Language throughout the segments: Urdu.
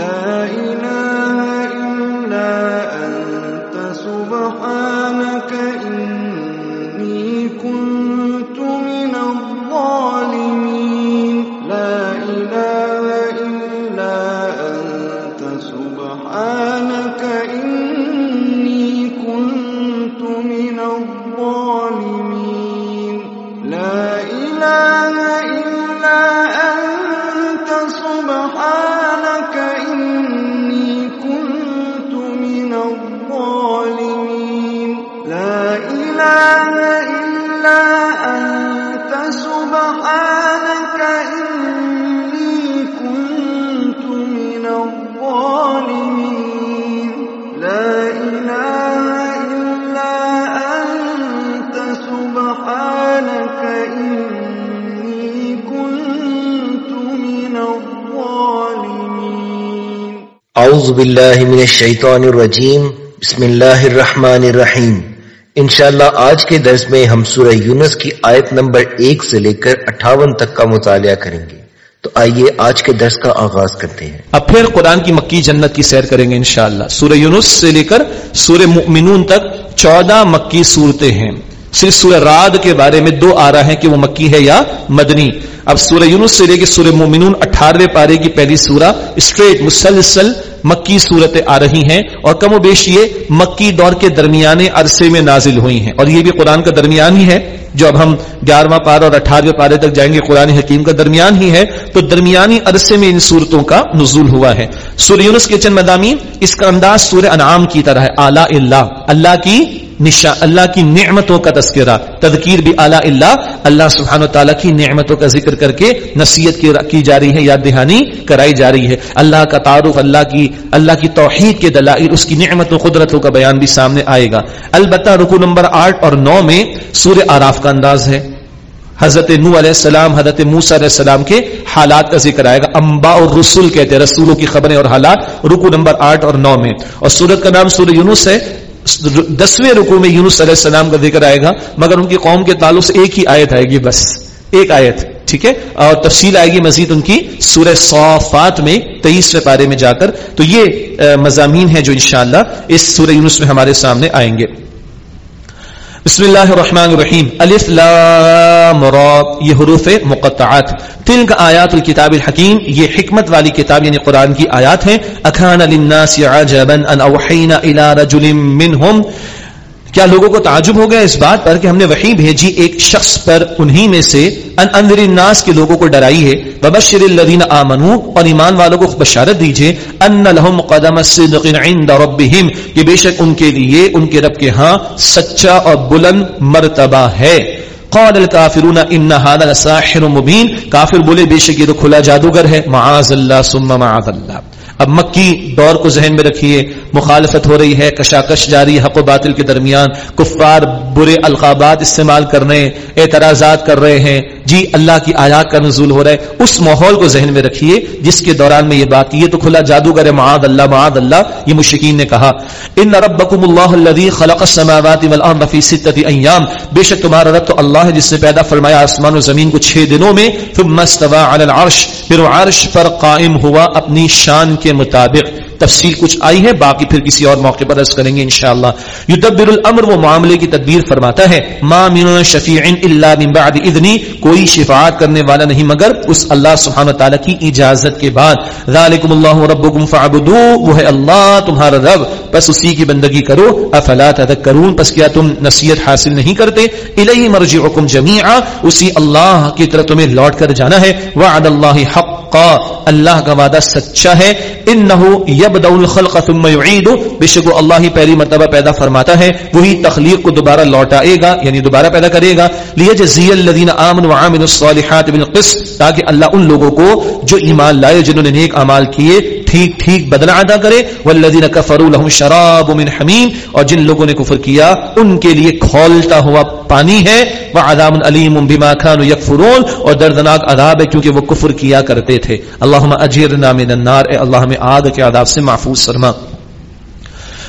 لا إله إلا أنت سبحانك اعوذ باللہ من الشیطان الرجیم، بسم اللہ الرحمن الرحیم۔ انشاءاللہ آج کے درس میں ہم سورہ یونس کی آیت نمبر ایک سے لے کر اٹھاون تک کا مطالعہ کریں گے۔ تو آئیے آج کے درس کا آغاز کرتے ہیں۔ اب پھر قرآن کی مکی جنت کی سیر کریں گے انشاءاللہ۔ سورہ یونس سے لے کر سورہ مؤمنون تک چودہ مکی صورتیں ہیں۔ صرف سورہ راد کے بارے میں دو آ رہا ہے کہ وہ مکی ہے یا مدنی۔ اب سورہ یونس سے لے کے سورہ مومنون اٹھارہویں پارے کی پہلی سورہ اسٹریٹ مسلسل مکی صورتیں آ رہی ہیں اور کم و بیش یہ مکی دور کے درمیانے عرصے میں نازل ہوئی ہیں اور یہ بھی قرآن کا درمیان ہی ہے۔ جو اب ہم گیارہواں پارہ اور اٹھارہویں پارے تک جائیں گے، قرآن حکیم کا درمیان ہی ہے۔ تو درمیانی عرصے میں ان صورتوں کا نزول ہوا ہے۔ سورہ یونس کے چند مدامین اس کا انداز سورہ انعام کی طرح ہے اعلیٰ اللہ اللہ کی نشا اللہ کی نعمتوں کا تذکرہ، تذکیر بھی اعلیٰ اللہ اللہ سبحانہ و تعالیٰ کی نعمتوں کا ذکر کر کے نصیحت کی جا رہی ہے، یاد دہانی کرائی جا رہی ہے۔ اللہ کا تعارف، اللہ کی اللہ کی توحید کے دلائل، اس کی نعمتوں، قدرتوں کا بیان بھی سامنے آئے گا۔ البتہ رکو نمبر آٹھ اور نو میں سورہ آراف کا انداز ہے۔ حضرت نو علیہ السلام، حضرت موسیٰ علیہ السلام کے حالات کا ذکر آئے گا۔ انباء اور رسول کہتے ہیں، رسولوں کی خبریں اور حالات۔ رکو نمبر آٹھ اور نو میں۔ اور سورت کا نام سورہ یونس ہے۔ دسویں رکو میں یونس علیہ السلام کا ذکر آئے گا، مگر ان کی قوم کے تعلق سے ایک ہی آیت آئے گی بس۔ ایک آیت، ٹھیک ہے؟ اور تفصیل آئے گی مزید ان کی سورہ صافات میں تیئیسویں پارے میں جا کر۔ تو یہ مضامین ہیں جو انشاءاللہ اس سورہ یونس میں ہمارے سامنے آئیں گے۔ بسم اللہ الرحمن الرحیم. الف لام را. یہ حروف مقطعات. تلک آیات الكتاب الحکیم. یہ حکمت والی کتاب یعنی قرآن کی آیات ہیں. اکھان للناس عجبا ان اوحینا الى رجل منهم. کیا لوگوں کو تعجب ہو گیا اس بات پر کہ ہم نے وحی بھیجی ایک شخص پر انہی میں سے؟ ان انذر الناس کے لوگوں کو ڈرائی ہے۔ وبشر الذین آمنوا اور ایمان والوں کو بشارت دیجیے۔ ان لهم قدم صدق عند ربهم کہ بے شک ان کے لیے، ان کے رب کے ہاں سچا اور بلند مرتبہ ہے۔ قال الكافرون ان هذا لساحر مبين کافر بولے، بے شک یہ تو کھلا جادوگر ہے۔ معاذ اللہ ثم معاذ اللہ۔ اب مکی دور کو ذہن میں رکھیے، مخالفت ہو رہی ہے، کشاکش جاری حق و باطل کے درمیان، کفار برے القابات استعمال کر رہے ہیں اعتراضات کر رہے ہیں۔ جی اللہ کی آیات کا نزول ہو رہا ہے، اس ماحول کو ذہن میں رکھیے، جس کے دوران میں یہ بات یہ تو کھلا جادوگر ہے معاذ اللہ معاذ اللہ، یہ مشکین نے کہا۔ ان ربکم اللہ الذی خلق السماوات والارض فی ستۃ ایام۔ بے شک تمہارا رب تو اللہ ہے جس نے پیدا فرمایا آسمان و زمین کو چھ دنوں میں۔ ثم استوى علی العرش، پھر عرش پر قائم ہوا اپنی شان کے مطابق۔ تفصیل کچھ آئی ہے، باقی پھر کسی اور موقع پر عرض کریں گے انشاءاللہ۔ یدبر الامر، وہ معاملے کی تدبیر فرماتا ہے۔ ما من شفیع الا من بعد اذنی کو کوئی شفاعت کرنے والا نہیں، مگر اس اللہ سبحانہ تعالی کی اجازت کے بعد۔ ذالکم اللہ ربکم فاعبدوا وہ ہے اللہ، تمہارا رب۔ بس اسی کی بندگی کرو۔ افلا تذکرون، پس کیا تم نصیحت حاصل نہیں کرتے؟ الیہ مرجعکم جميعا اسی اللہ کی طرف تمہیں لوٹ کر جانا ہے۔ وعد اللہ حقا۔ اللہ کا وعدہ سچا ہے۔ انه یبدا الخلق ثم يعيد بشک اللہ ہی پہلی مرتبہ پیدا فرماتا ہے۔ وہی تخلیق کو دوبارہ لوٹائے گا یعنی دوبارہ پیدا کرے گا۔ لیجزی الذين امنوا وعملوا الصالحات بالقسط تاکہ اللہ ان لوگوں کو جو ایمان لائے، جنہوں نے نیک اعمال کیے، ٹھیک ٹھیک بدلہ ادا کرے۔ والذین کفروا لهم شراب من حمیم، اور جن لوگوں نے کفر کیا، ان کے لیے کھولتا ہوا پانی ہے۔ وعذاب علیم بما كانوا يكفرون، اور دردناک عذاب ہے کیونکہ وہ کفر کیا کرتے تھے۔ اللهم اجرنا من النار، اے اللہ ہمیں آگ کے عذاب سے محفوظ فرما۔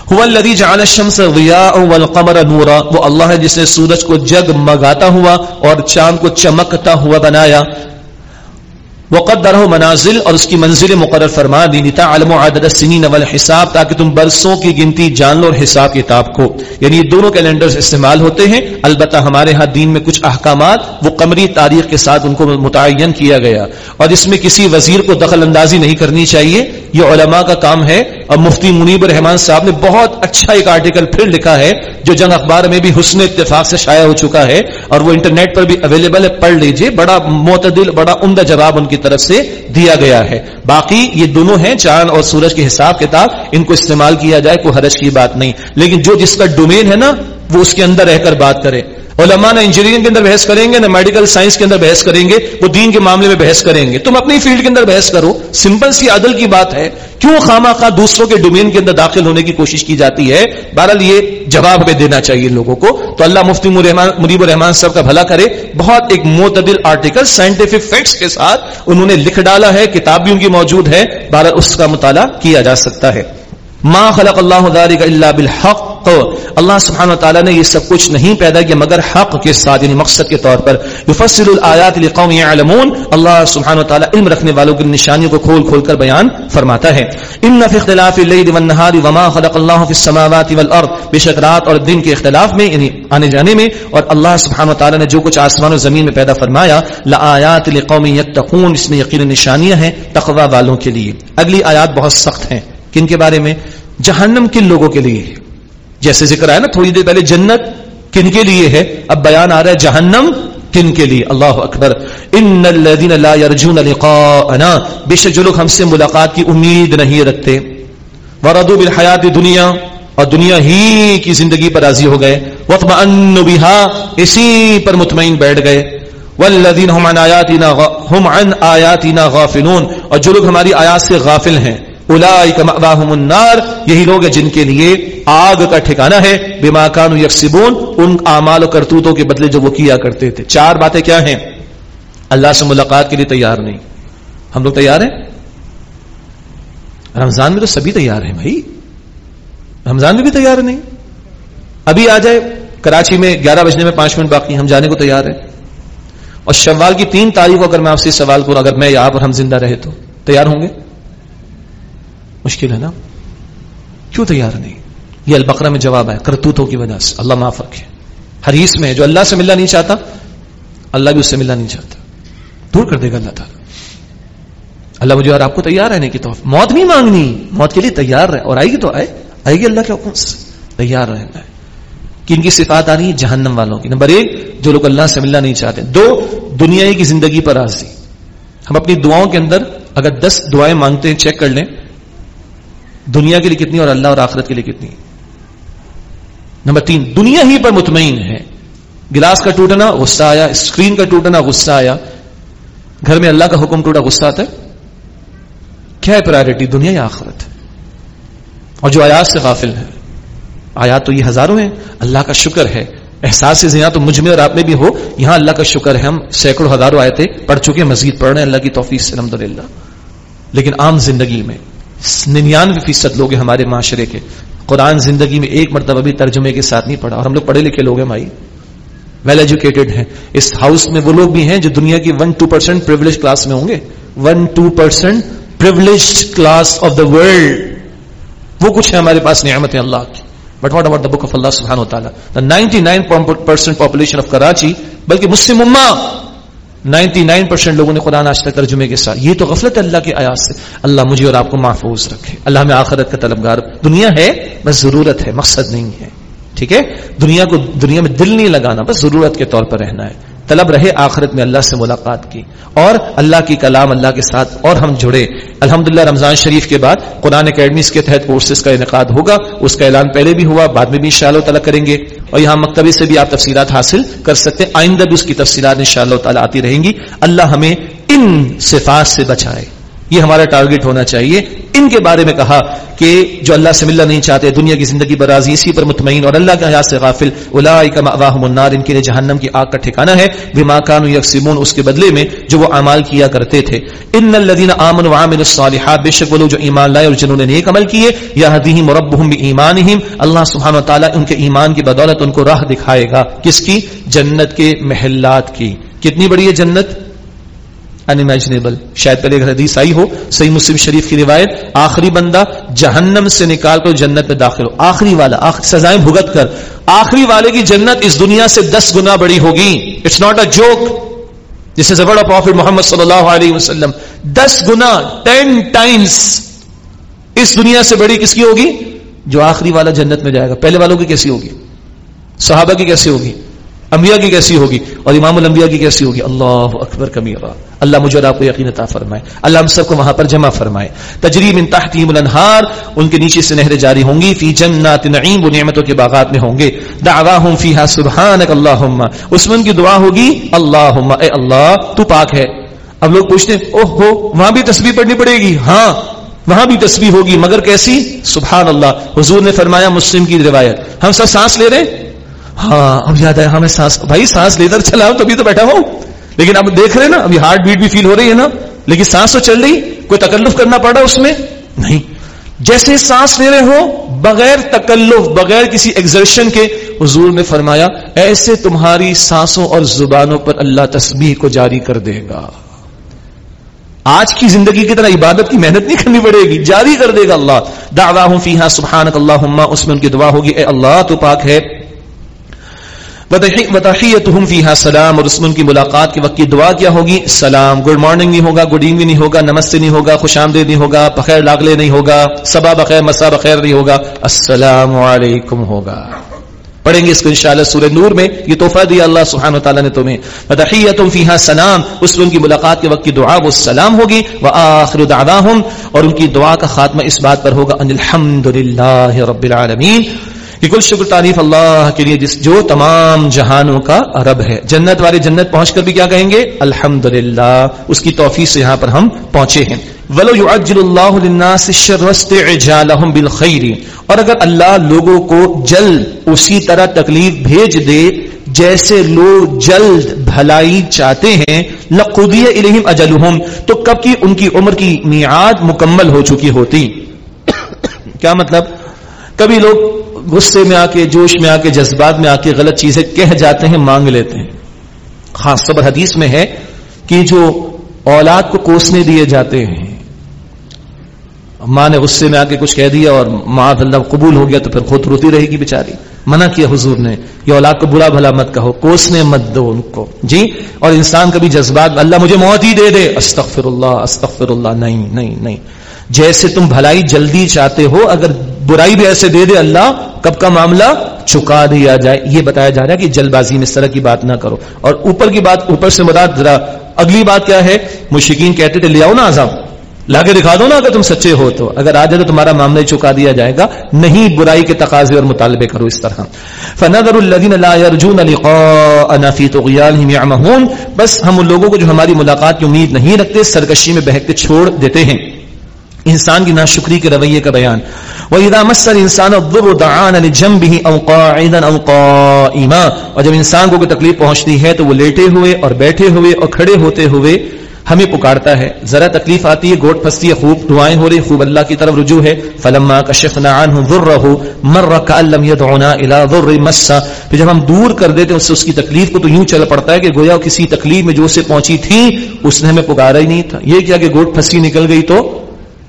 هو الذي جعل الشمس ضياء والقمر نورا وہ اللہ ہے جس نے سورج کو جگمگاتا ہوا اور چاند کو چمکتا ہوا بنایا۔ وقدر منازل اور اس کی منزل مقرر فرما دی۔ نتا علم عدد السنین والحساب تاکہ تم برسوں کی گنتی جان لو اور حساب کتاب کو۔ یعنی یہ دونوں کیلنڈرز استعمال ہوتے ہیں۔ البتہ ہمارے ہاں دین میں کچھ احکامات وہ قمری تاریخ کے ساتھ ان کو متعین کیا گیا۔ اور اس میں کسی وزیر کو دخل اندازی نہیں کرنی چاہیے۔ یہ علماء کا کام ہے۔ اور مفتی منیب الرحمان صاحب نے بہت اچھا ایک آرٹیکل پھر لکھا ہے، جو جنگ اخبار میں بھی حسن اتفاق سے شائع ہو چکا ہے، اور وہ انٹرنیٹ پر بھی اویلیبل ہے، پڑھ لیجیے۔ بڑا معتدل، بڑا عمدہ جواب ان کی طرف سے دیا گیا ہے۔ باقی یہ دونوں ہیں، چاند اور سورج کے حساب کتاب، ان کو استعمال کیا جائے، کوئی حرج کی بات نہیں۔ لیکن جو جس کا ڈومین ہے نا، وہ اس کے اندر رہ کر بات کرے۔ علماء نہ انجینئرنگ کے اندر بحث کریں گے، نہ میڈیکل سائنس کے اندر بحث کریں گے، وہ دین کے معاملے میں بحث کریں گے۔ تم اپنی فیلڈ کے اندر بحث کرو۔ سمپل سی عدل کی بات ہے۔ کیوں خامہ خواہ دوسروں کے ڈومین کے اندر داخل ہونے کی کوشش کی جاتی ہے؟ بہرحال یہ جواب ہمیں دینا چاہیے لوگوں کو۔ تو اللہ مفتی مریب الرحمان صاحب کا بھلا کرے۔ بہت ایک معتدل آرٹیکل سائنٹیفک فیکٹس کے ساتھ انہوں نے لکھ ڈالا ہے کتاب بھی ان کی موجود ہے۔ بہرحال اس کا مطالعہ کیا جا سکتا ہے۔ ما خلق اللہ ذالک الا بالحق. اللہ سبحانہ وتعالی نے یہ سب کچھ نہیں پیدا کیا مگر حق کے ساتھ یعنی مقصد کے طور پر. یفصل الآیات لقوم يعلمون. اللہ سبحانہ وتعالی علم رکھنے والوں کی نشانیوں کو کھول کھول کر بیان فرماتا ہے. ان فی اختلاف اللیل والنہار وما خلق اللہ فی السماوات والارض بشک رات اور دن کے اختلاف میں یعنی آنے جانے میں، اور اللہ سبحانہ وتعالی نے جو کچھ آسمان و زمین میں پیدا فرمایا لآیات لقوم یتقون اس میں یقین نشانیاں ہیں تقوی والوں کے لیے. اگلی آیات بہت سخت ہیں. کن کے بارے میں؟ جہنم کن لوگوں کے لیے جیسے ذکر آیا نا تھوڑی دیر پہلے، جنت کن کے لیے ہے؟ اب بیان آ رہا ہے جہنم کن کے لیے۔ اللہ اکبر۔ ان الذين لا يرجون لقاءنا۔ بے شک جو لوگ ہم سے ملاقات کی امید نہیں رکھتے۔ وردوا بالحیات دنیا۔ اور دنیا ہی کی زندگی پر راضی ہو گئے۔ واطمئنوا بها۔ اسی پر مطمئن بیٹھ گئے۔ والذین هم عن آیاتنا هم عن آیاتنا غافلون۔ اور جو لوگ ہماری آیات سے غافل ہیں النار، یہی لوگ ہیں جن کے لیے آگ کا ٹھکانہ ہے، بما کانوا یکسبون، ان اعمال و کرتوتوں کے بدلے جو وہ کیا کرتے تھے۔ چار باتیں کیا ہیں؟ اللہ سے ملاقات کے لیے تیار نہیں۔ ہم لوگ تیار ہیں؟ رمضان میں تو سبھی تیار ہیں بھائی۔ رمضان میں بھی تیار نہیں۔ ابھی آ جائے، کراچی میں گیارہ بجنے میں پانچ منٹ باقی، ہم جانے کو تیار ہیں۔ اور شوال کی تین تاریخ کو اگر میں آپ سے سوال کروں، اگر میں یہاں پر ہم زندہ رہے تو تیار ہوں گے؟ مشکل ہے نا؟ کیوں تیار نہیں؟ یہ البقرہ میں جواب ہے، کرتوتوں کی وجہ سے۔ اللہ معاف رکھے۔ حریث میں جو اللہ سے ملنا نہیں چاہتا، اللہ بھی اس سے ملنا نہیں چاہتا۔ دور کر دے گا اللہ تعالیٰ۔ اللہ مجھے اور آپ کو تیار رہنے کی تو موت نہیں مانگنی۔ موت کے لیے تیار رہے۔ اور آئے گی تو آئے۔ آئے گی اللہ کے حکم سے۔ تیار رہنا ہے کہ ان کی صفات آ رہی ہے جہنم والوں کی۔ نمبر ایک، جو لوگ اللہ سے ملنا نہیں چاہتے۔ دو، دنیا کی زندگی پر راضی۔ ہم اپنی دعاؤں کے اندر اگر دس دعائیں مانگتے ہیں، چیک کر لیں۔ دنیا کے لیے کتنی اور اللہ اور آخرت کے لیے کتنی نمبر تین، دنیا ہی پر مطمئن ہے۔ گلاس کا ٹوٹنا، غصہ آیا اسکرین کا ٹوٹنا، غصہ آیا۔ گھر میں اللہ کا حکم ٹوٹا، غصہ آتا ہے؟ کیا ہے پرائرٹی دنیا یا آخرت؟ اور جو آیات سے غافل ہے۔ آیات تو یہ ہزاروں ہیں، اللہ کا شکر ہے۔ احساس سے تو مجھ میں اور آپ میں بھی ہو۔ یہاں اللہ کا شکر ہے، ہم سینکڑوں ہزاروں آئے تھے پڑھ چکے مزید پڑھ رہے ہیں۔ اللہ کی توفیق سے الحمد لیکن عام زندگی میں ننانوے فیصد لوگ ہیں ہمارے معاشرے کے۔ قرآن زندگی میں ایک مرتبہ بھی ترجمے کے ساتھ نہیں پڑھا۔ اور ہم لوگ پڑھے لکھے لوگ ہیں بھائی۔ ویل ایجوکیٹڈ ہیں۔ اس ہاؤس میں وہ لوگ بھی ہیں جو دنیا کی one two percent privilege class میں ہوں گے۔ One two percent privilege class of the world وہ کچھ ہے ہمارے پاس نعمت ہے اللہ کی۔ But what about the book of Allah سبحانہ تعالیٰ ninety nine percent population of Karachi بلکہ مسلم اما نائنٹی نائن پرسینٹ لوگوں نے قرآن آج تک ترجمے کے ساتھ یہ تو غفلت ہے اللہ کے آیات سے اللہ مجھے اور آپ کو محفوظ رکھے۔ اللہ میں آخرت کا طلبگار دنیا ہے، بس ضرورت ہے، مقصد نہیں ہے۔ ٹھیک ہے؟ دنیا کو دنیا میں دل نہیں لگانا، بس ضرورت کے طور پر رہنا ہے۔ طلب رہے آخرت میں اللہ سے ملاقات کی اور اللہ کی کلام اللہ کے ساتھ اور ہم جڑے۔ الحمد رمضان شریف کے بعد قرآن اکیڈمیز کے تحت کورسز کا انعقاد ہوگا، اس کا اعلان پہلے بھی ہوا، بعد میں بھی ان شاء اللہ تعالیٰ کریں گے۔ اور یہاں مکتبے سے بھی آپ تفصیلات حاصل کر سکتے ہیں، آئندہ بھی اس کی تفصیلات ان شاء اللہ تعالیٰ آتی رہیں گی۔ اللہ ہمیں ان صفات سے بچائے۔ یہ ہمارا ٹارگٹ ہونا چاہیے۔ ان کے بارے میں کہا کہ جو اللہ سے ملنا نہیں چاہتے، دنیا کی زندگی پر راضی، اسی پر مطمئن اور اللہ کے حیات سے غافل النار، ان کے لیے جہنم کی آگ کا ٹھکانا ہے۔ بما كانوا یکسبون، اس کے بدلے میں جو وہ اعمال کیا کرتے تھے۔ ان الذين امنوا وعملوا الصالحات، بے شک وہ لوگ جو ایمان لائے اور جنہوں نے نیک عمل کیے یهديهم ربهم بایمانهم اللہ سبحانہ و تعالی ان کے ایمان کی بدولت ان کو راہ دکھائے گا۔ کس کی؟ جنت کے محلات کی۔ کتنی بڑی ہے جنت؟ انمیجنیبل شاید پہلے حدیث آئی ہو، صحیح مسلم شریف کی روایت، آخری بندہ جہنم سے نکال کر جنت میں داخل ہو۔ آخری والا، آخری سزائیں بھگت کر۔ آخری والے کی جنت اس دنیا سے دس گنا بڑی ہوگی۔ اٹس ناٹ اے جوک جس از بڑا پروفٹ محمد صلی اللہ علیہ وسلم۔ دس گنا ٹین ٹائمس اس دنیا سے بڑی کس کی ہوگی؟ جو آخری والا جنت میں جائے گا۔ پہلے والوں کی کیسی ہوگی؟ صحابہ کی کیسی ہوگی؟ انبیاء کی کیسی ہوگی اور امام الانبیاء کی کیسی ہوگی؟ اللہ اکبر کبیرہ۔ اللہ مجھے اور آپ کو یقین عطا فرمائے۔ اللہ ہم سب کو وہاں پر جمع فرمائے۔ تجریب ان تحتیم الانہار، ان کے نیچے سے نہریں جاری ہوں گی۔ فی جنات نعیم و نعمتوں کے باغات میں ہوں گے۔ دعواہم فیہا سبحانک اللہم۔ اس میں ان کی دعا ہوگی، اللہم۔ اے اللہ، تو پاک ہے۔ اب لوگ پوچھتے ہیں، اوہ ہو، وہاں بھی تسبیح پڑھنی پڑے گی؟ ہاں وہاں بھی تسبیح ہوگی، مگر کیسی؟ سبحان اللہ۔ حضور نے فرمایا مسلم کی روایت۔ ہم سب سانس لے رہے ہاں اب یاد ہے ہمیں ہاں، سانس، بھائی، سانس لے کر چلا تبھی تو بیٹھا ہوں۔ لیکن اب دیکھ رہے نا، ابھی ہارٹ بیٹ بھی فیل ہو رہی ہے نا۔ لیکن سانس تو چل رہی، کوئی تکلف کرنا پڑا اس میں؟ نہیں۔ جیسے سانس لے رہے ہو، بغیر تکلف، بغیر کسی ایگزرشن کے، حضور نے فرمایا، ایسے تمہاری سانسوں اور زبانوں پر اللہ تسبیح کو جاری کر دے گا۔ آج کی زندگی کی طرح عبادت کی محنت نہیں کرنی پڑے گی، جاری کر دے گا اللہ۔ دعواہم فیہا سبحانک اللہم، اس میں ان کی دعا ہوگی، اے اللہ، تو پاک ہے۔ وتحیتہم فیہا سلام اور اس میں ان کی ملاقات کے وقت کی دعا کیا ہوگی، سلام، گڈ مارننگ نہیں ہوگا، گڈ ایوننگ نہیں ہوگا، نمستے نہیں ہوگا، خوش آمدید نہیں ہوگا، بخیر لاغلے نہیں ہوگا صبا بخیر مسا بخیر نہیں ہوگا، السلام علیکم ہوگا۔ پڑھیں گے اس کو انشاءاللہ سورہ نور میں، یہ تحفہ دیا اللہ سبحانہ وتعالی نے تمہیں۔ فتحیتم فیہا سلام، اس میں ان کی ملاقات کے وقت کی دعا، وہ سلام ہوگی۔ وآخر دعواہم، اور ان کی دعا کا خاتمہ اس بات پر ہوگا ان الحمدللہ رب العالمین۔ کہ کل شکر تعریف اللہ کے لیے جس جو تمام جہانوں کا رب ہے۔ جنت والے جنت پہنچ کر بھی کیا کہیں گے؟ الحمد اس کی توفیق سے یہاں پر ہم پہنچے ہیں۔ ولو يعجل اللہ للناس الشر واستعجالهم بالخير۔ اور اگر اللہ لوگوں کو جلد اسی طرح تکلیف بھیج دے جیسے لوگ جلد بھلائی چاہتے ہیں لقضی الیہم اجلہم تو کب کی ان کی عمر کی میعاد مکمل ہو چکی ہوتی؟ کیا مطلب؟ کبھی لوگ غصے میں آ کے جوش میں آ کے جذبات میں آ کے غلط چیزیں کہہ جاتے ہیں، مانگ لیتے ہیں۔ خاص صبر حدیث میں ہے کہ جو اولاد کو کوسنے دیے جاتے ہیں، ماں نے غصے میں آ کے کچھ کہہ دیا اور ماں اللہ قبول ہو گیا تو پھر خود روتی رہے گی بیچاری۔ منع کیا حضور نے یہ اولاد کو برا بھلا مت کہو، کوسنے مت دو ان کو۔ جی؟ اور انسان کبھی جذبات، اللہ مجھے موت ہی دے دے۔ استغفر اللہ استغفر اللہ، نہیں نہیں نہیں۔ جیسے تم بھلائی جلدی چاہتے ہو، اگر برائی بھی ایسے دے دے، اللہ کب کا معاملہ چکا دیا جائے۔ یہ بتایا جا رہا ہے کہ جلد بازی میں اس طرح کی بات نہ کرو۔ اور اوپر کی بات، اوپر سے مراد ذرا اگلی بات کیا ہے؟ مشکین کہتے تھے، لے آؤ نا آزام لا کے دکھا دو نا اگر تم سچے ہو تو۔ اگر آ جائے تو تمہارا معاملہ چکا دیا جائے گا۔ نہیں، برائی کے تقاضے اور مطالبے کرو اس طرح۔ فنظر الذين لا يرجون لقاءنا في طغيانهم يعمهون۔ بس ہم ان لوگوں کو جو ہماری ملاقات کی امید نہیں رکھتے، سرکشی میں بہکتے چھوڑ دیتے ہیں۔ انسان کی ناشکری کے رویے کا بیان۔ وَإِذَا مَسَّ الْإِنسَانَ الضُّرُّ دَعَانَ لِجَنبِهِ أَوْ قَاعِدًا أَوْ قَائِمًا۔ اور جب انسان کو کوئی تکلیف پہنچتی ہے تو وہ لیٹے ہوئے اور بیٹھے ہوئے اور کھڑے ہوتے ہوئے ہمیں پکارتا ہے۔ ذرا تکلیف آتی ہے، گوٹ پھنستی ہے، خوب دعائیں ہو رہی خوب اللہ کی طرف رجوع ہے۔ فلما کشفنا عنه ضره، مر كأن لم يدعنا الى ضر مس۔ پھر جب ہم دور کر دیتے ہیں، اس سے اس کی تکلیف کو تو یوں چل پڑتا ہے کہ گویا کسی تکلیف میں جو اسے پہنچی تھی، اس نے ہمیں پکارا ہی نہیں تھا۔ یہ کیا کہ گوٹ پھنسی نکل گئی تو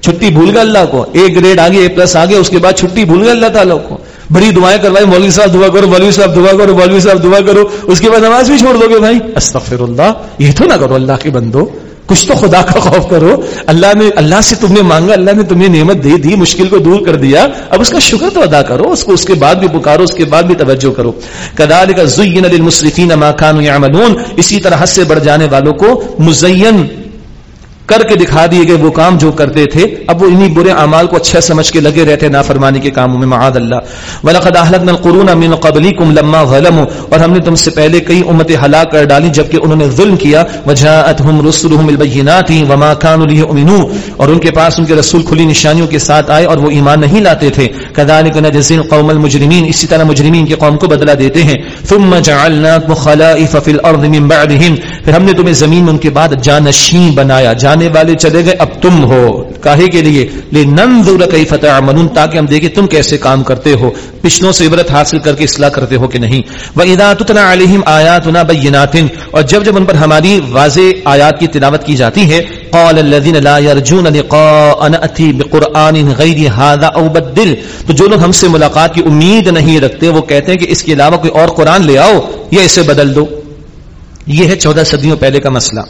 چھٹی بھول گیا اللہ کو ایک گریڈ آگے اے پلس آگے، اس کے بعد چھٹی بھول گیا اللہ تعالیٰ کو۔ بڑی دعائیں کروائے مولوی صاحب دعا کرو، مولوی صاحب دعا کرو، مولوی صاحب دعا کرو۔ اس کے بعد نماز بھی چھوڑ دو گے بھائی۔ استغفر اللہ یہ تو نہ کرو اللہ کے بندو۔ کچھ تو خدا کا خوف کرو۔ اللہ نے، اللہ سے تم نے مانگا، اللہ نے تمہیں نعمت دے دی، مشکل کو دور کر دیا۔ اب اس کا شکر تو ادا کرو، اس کو، اس کے بعد بھی پکارو، اس کے بعد بھی توجہ کرو۔ کدال کا زین المصرفین ما كانوا يعملون اسی طرح حد سے بڑھ جانے والوں کو مزین کر کے دکھا دیے گئے وہ کام جو کرتے تھے، اب وہ انہی برے اعمال کو اچھا سمجھ کے لگے رہتے نافرمانی کے کاموں میں، معاذ اللہ۔ ولقد اهلكنا القرون من قبلكم لما ظلموا۔ اور ہم نے تم سے پہلے کئی امتیں ہلاک کر ڈالی جبکہ انہوں نے ظلم کیا۔ وجاءتهم رسلهم بالبينات وما كانوا ليؤمنوا اور ان کے پاس ان کے رسول کھلی نشانیوں کے ساتھ آئے اور وہ ایمان نہیں لاتے تھے۔ كذلك نجزي القوم المجرمين۔ اسی طرح مجرمین کی قوم کو بدلہ دیتے ہیں۔ ثم جعلناكم خلائف في الارض من بعدهم۔ پھر ہم نے تمہیں زمین میں ان کے بعد جانشین بنایا۔ جان آنے والے چلے گئے، اب تم ہو۔ کاہے کے لیے؟ لے نن کئی فتح من تاکہ ہم دیکھیں تم کیسے کام کرتے ہو۔ پچھلوں سے عبرت حاصل کر کے اصلاح کرتے ہو کہ نہیں۔ وہ ادا تتنا علیہم آیات بیناتن اور جب جب ان پر ہماری واضح آیات کی تلاوت کی جاتی ہے، قال الذين لا يرجون لقاء ناتي بقران غير هذا او بدل۔ تو جو لوگ ہم سے ملاقات کی امید نہیں رکھتے، وہ کہتے ہیں کہ اس کے علاوہ کوئی اور قرآن لے آؤ، یا اسے بدل دو۔ یہ ہے چودہ صدیوں پہلے کا مسئلہ۔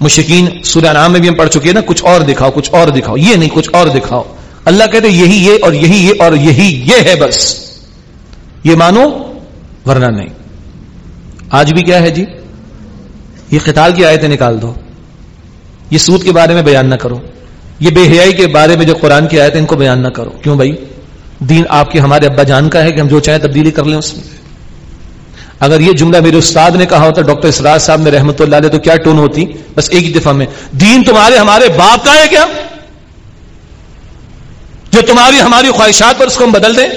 مشکین سورہ نام میں بھی ہم پڑھ چکے ہیں نا، کچھ اور دکھاؤ، کچھ اور دکھاؤ۔ یہ نہیں، کچھ اور دکھاؤ۔ اللہ کہتے یہی یہ اور یہی یہ اور یہی یہ ہے بس۔ یہ مانو ورنہ نہیں۔ آج بھی کیا ہے جی؟ یہ قتال کی آیتیں نکال دو۔ یہ سود کے بارے میں بیان نہ کرو۔ یہ بے حیائی کے بارے میں جو قرآن کی آیتیں ان کو بیان نہ کرو۔ کیوں بھائی؟ دین آپ کے، ہمارے ابا جان کا ہے کہ ہم جو چاہیں تبدیلی کر لیں اس میں۔ اگر یہ جملہ میرے استاد نے کہا ہوتا، ڈاکٹر اسراج صاحب نے رحمت اللہ علیہ تو کیا ٹون ہوتی؟ بس ایک ہی دفعہ میں، دین تمہارے ہمارے باپ کا ہے کیا؟ جو تمہاری، ہماری خواہشات پر اس کو ہم بدل دیں؟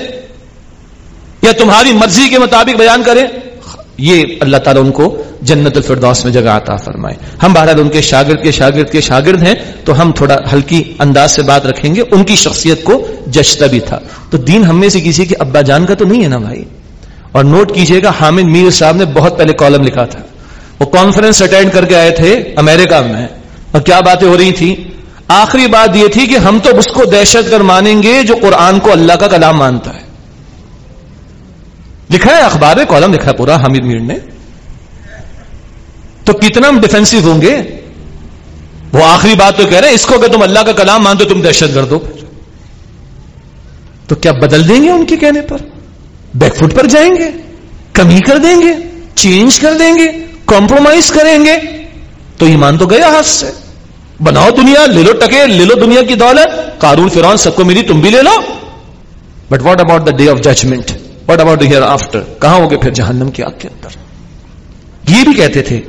یا تمہاری مرضی کے مطابق بیان کریں؟ یہ اللہ تعالیٰ ان کو جنت الفردوس میں جگہ آتا فرمائے۔ ہم بہرحال ان کے شاگرد کے شاگرد کے شاگرد ہیں، تو ہم تھوڑا ہلکی انداز سے بات رکھیں گے۔ ان کی شخصیت کو جچتا بھی تھا۔ تو دین ہم میں سے کسی کے ابا جان کا تو نہیں ہے نا بھائی؟ اور نوٹ کیجیے گا حامد میر صاحب نے بہت پہلے کالم لکھا تھا۔ وہ کانفرنس اٹینڈ کر کے آئے تھے امریکہ میں۔ اور کیا باتیں ہو رہی تھی آخری بات یہ تھی کہ ہم تو اس کو دہشت گر مانیں گے جو قرآن کو اللہ کا کلام مانتا ہے۔ لکھا ہے اخبار میں کالم لکھا ہے پورا حامد میر نے۔ تو کتنا ہم ڈیفینسو ہوں گے؟ وہ آخری بات تو کہہ رہے ہیں، اس کو کہ تم اللہ کا کلام مانتے تم دہشت گرد ہو تو کیا بدل دیں گے ان کے کہنے پر؟ بیک فٹ پر جائیں گے، کمی کر دیں گے، چینج کر دیں گے، کمپرومائز کریں گے۔ تو ایمان تو گیا ہاتھ سے۔ بناؤ دنیا، لے لو ٹکے، لے لو دنیا کی دولت۔ قارون فرون سب کو ملی، تم بھی لے لو۔ But what about the day of judgement what about hereafter کہاں ہوگے پھر جہنم کی آگ کے اندر؟ یہ بھی کہتے تھے۔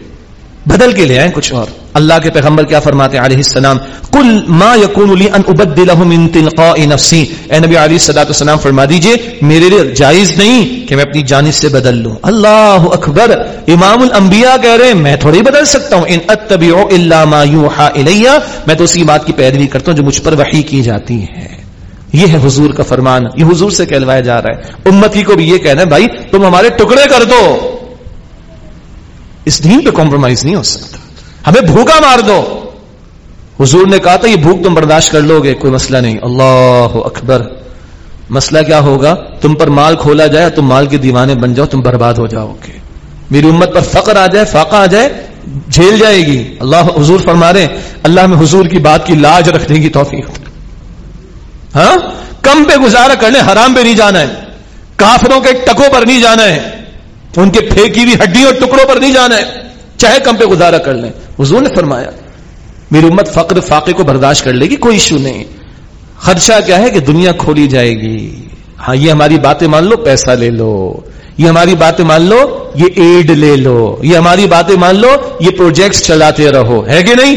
بدل کے لے آئیں کچھ اور۔ اللہ کے پیغمبر کیا فرماتے ہیں؟ علیہ السلام کل ما یکون لی ان ابدلہ من تلقاء نفسی۔ اے نبی علیہ الصلوۃ والسلام، فرما دیجیے، میرے لیے جائز نہیں کہ میں اپنی جانب سے بدل لوں۔ اللہ اکبر، امام الانبیاء کہہ رہے ہیں، میں تھوڑی بدل سکتا ہوں۔ ان اتبع الا ما یوحى الی میں تو اسی بات کی پیروی کرتا ہوں جو مجھ پر وحی کی جاتی ہے۔ یہ ہے حضور کا فرمان۔ یہ حضور سے کہلوایا جا رہا ہے۔ امتی کو بھی یہ کہنا ہے، بھائی، تم ہمارے ٹکڑے کر دو۔ اس دین پہ کمپرومائز نہیں ہو سکتا۔ ہمیں بھوکا مار دو۔ حضور نے کہا تھا یہ بھوک تم برداشت کر لو گے کوئی مسئلہ نہیں۔ اللہ اکبر۔ مسئلہ کیا ہوگا؟ تم پر مال کھولا جائے تم مال کے دیوانے بن جاؤ، تم برباد ہو جاؤ گے میری امت پر فقر آ جائے، فاقہ آ جائے، جھیل جائے گی۔ اللہ حضور فرما رہے اللہ میں حضور کی بات کی لاج رکھنے کی توفیق ہاں؟ کم پہ گزارا کرنے حرام پہ نہیں جانا ہے۔ کافروں کے ٹکوں پر نہیں جانا ہے۔ ان کے پھینکی ہوئی ہڈی اور ٹکڑوں پر نہیں جانا ہے۔ چاہے کم پہ گزارا کر لیں۔ حضور نے فرمایا، میری امت فقر فاقے کو برداشت کر لے گی، کوئی ایشو نہیں۔ خدشہ کیا ہے کہ دنیا کھولی جائے گی۔ ہاں یہ ہماری باتیں مان لو، پیسہ لے لو۔ یہ ہماری باتیں مان لو، یہ ایڈ لے لو۔ یہ ہماری باتیں مان لو، یہ پروجیکٹس چلاتے رہو۔ ہے کہ نہیں؟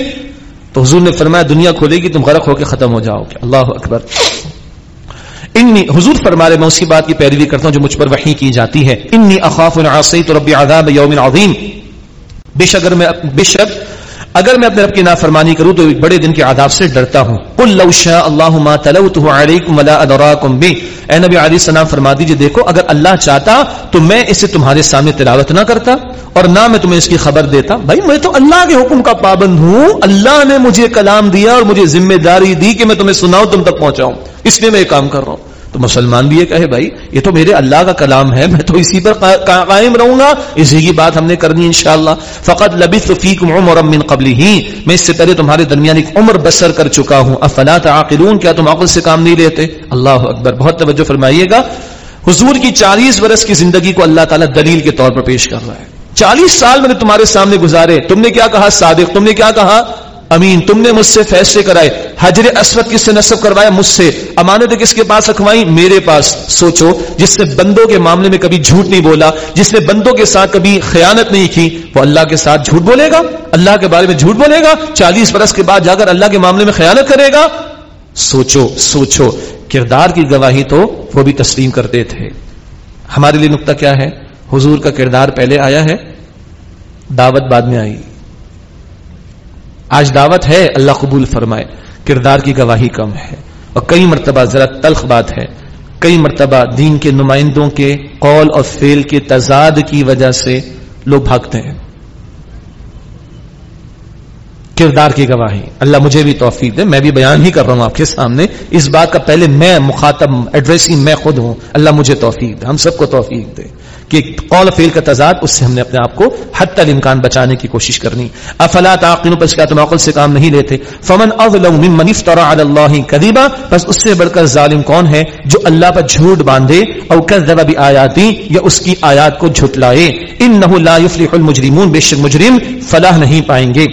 تو حضور نے فرمایا، دنیا کھولے گی، تم غرق ہو کے ختم ہو جاؤ گے۔ اللہ اکبر۔ انی، حضور فرما رہے میں اسی بات کی پیروی کرتا ہوں جو مجھ پر وحی کی جاتی ہے۔ انی اخاف عصیت رب عذاب یوم عظیم۔ بے شک اگر میں بے شک اگر میں اپنے رب کی نافرمانی کروں تو ایک بڑے دن کے عذاب سے ڈرتا ہوں۔ قل لو شاء اللہ ما تلوته علیکم ولا ادراکم بی اے نبی علیہ السلام، فرما دیجیے، دیکھو، اگر اللہ چاہتا تو میں اسے تمہارے سامنے تلاوت نہ کرتا اور نہ میں تمہیں اس کی خبر دیتا۔ بھائی، میں تو اللہ کے حکم کا پابند ہوں۔ اللہ نے مجھے کلام دیا اور مجھے ذمہ داری دی کہ میں تمہیں سناؤں، تم تک پہنچاؤں۔ اس لیے میں یہ کام کر رہا ہوں۔ تو مسلمان بھی یہ کہے بھائی، یہ تو میرے اللہ کا کلام ہے، میں تو اسی پر قائم رہوں گا۔ اسی کی بات ہم نے کرنی انشاءاللہ۔ فقط لبث فیکم عمر من قبل ہی میں اس سے پہلے تمہارے درمیان ایک عمر بسر کر چکا ہوں۔ افلا تعقلون؟ کیا تم عقل سے کام نہیں لیتے؟ اللہ اکبر۔ بہت توجہ فرمائیے گا۔ حضور کی چالیس برس کی زندگی کو اللہ تعالیٰ دلیل کے طور پر پیش کر رہا ہے۔ چالیس سال میں نے تمہارے سامنے گزارے۔ تم نے کیا کہا؟ صادق۔ تم نے کیا کہا؟ امین، تم نے مجھ سے فیصلے کرائے۔ حجر اسود کس سے نصب کروایا؟ مجھ سے۔ امانت کس کے پاس رکھوائی؟ میرے پاس۔ سوچو، جس نے بندوں کے معاملے میں کبھی جھوٹ نہیں بولا، جس نے بندوں کے ساتھ کبھی خیانت نہیں کی، وہ اللہ کے ساتھ جھوٹ بولے گا؟ اللہ کے بارے میں جھوٹ بولے گا؟ چالیس برس کے بعد جا کر اللہ کے معاملے میں خیانت کرے گا؟ سوچو سوچو، کردار کی گواہی تو وہ بھی تسلیم کرتے تھے۔ ہمارے لیے نقطہ کیا ہے؟ حضور کا کردار پہلے آیا ہے، دعوت بعد میں آئی۔ آج دعوت ہے، اللہ قبول فرمائے۔ کردار کی گواہی کم ہے۔ اور کئی مرتبہ ذرا تلخ بات ہے۔ کئی مرتبہ دین کے نمائندوں کے قول اور فیل کے تضاد کی وجہ سے لوگ بھاگتے ہیں۔ کردار کی گواہی۔ اللہ مجھے بھی توفیق دے، میں بھی بیان ہی کر رہا ہوں آپ کے سامنے۔ اس بات کا پہلے میں مخاطب ایڈریسی میں خود ہوں۔ اللہ مجھے توفیق دے، ہم سب کو توفیق دے۔ کہ قول فیل کا تضاد، اس سے ہم نے اپنے آپ کو حد تک امکان بچانے کی کوشش کرنی۔ افلا تعقلوا پس کیا تم عقل سے کام نہیں لیتے؟ فمن اظلم ممن افترى على الله كذبا پس اس سے بڑھ کر ظالم کون ہے جو اللہ پر جھوٹ باندھے او کذب بآیاتی، یا اس کی آیات کو جھٹلائے؟ انه لا يفلح المجرمون، بے شک مجرم فلاح نہیں پائیں گے۔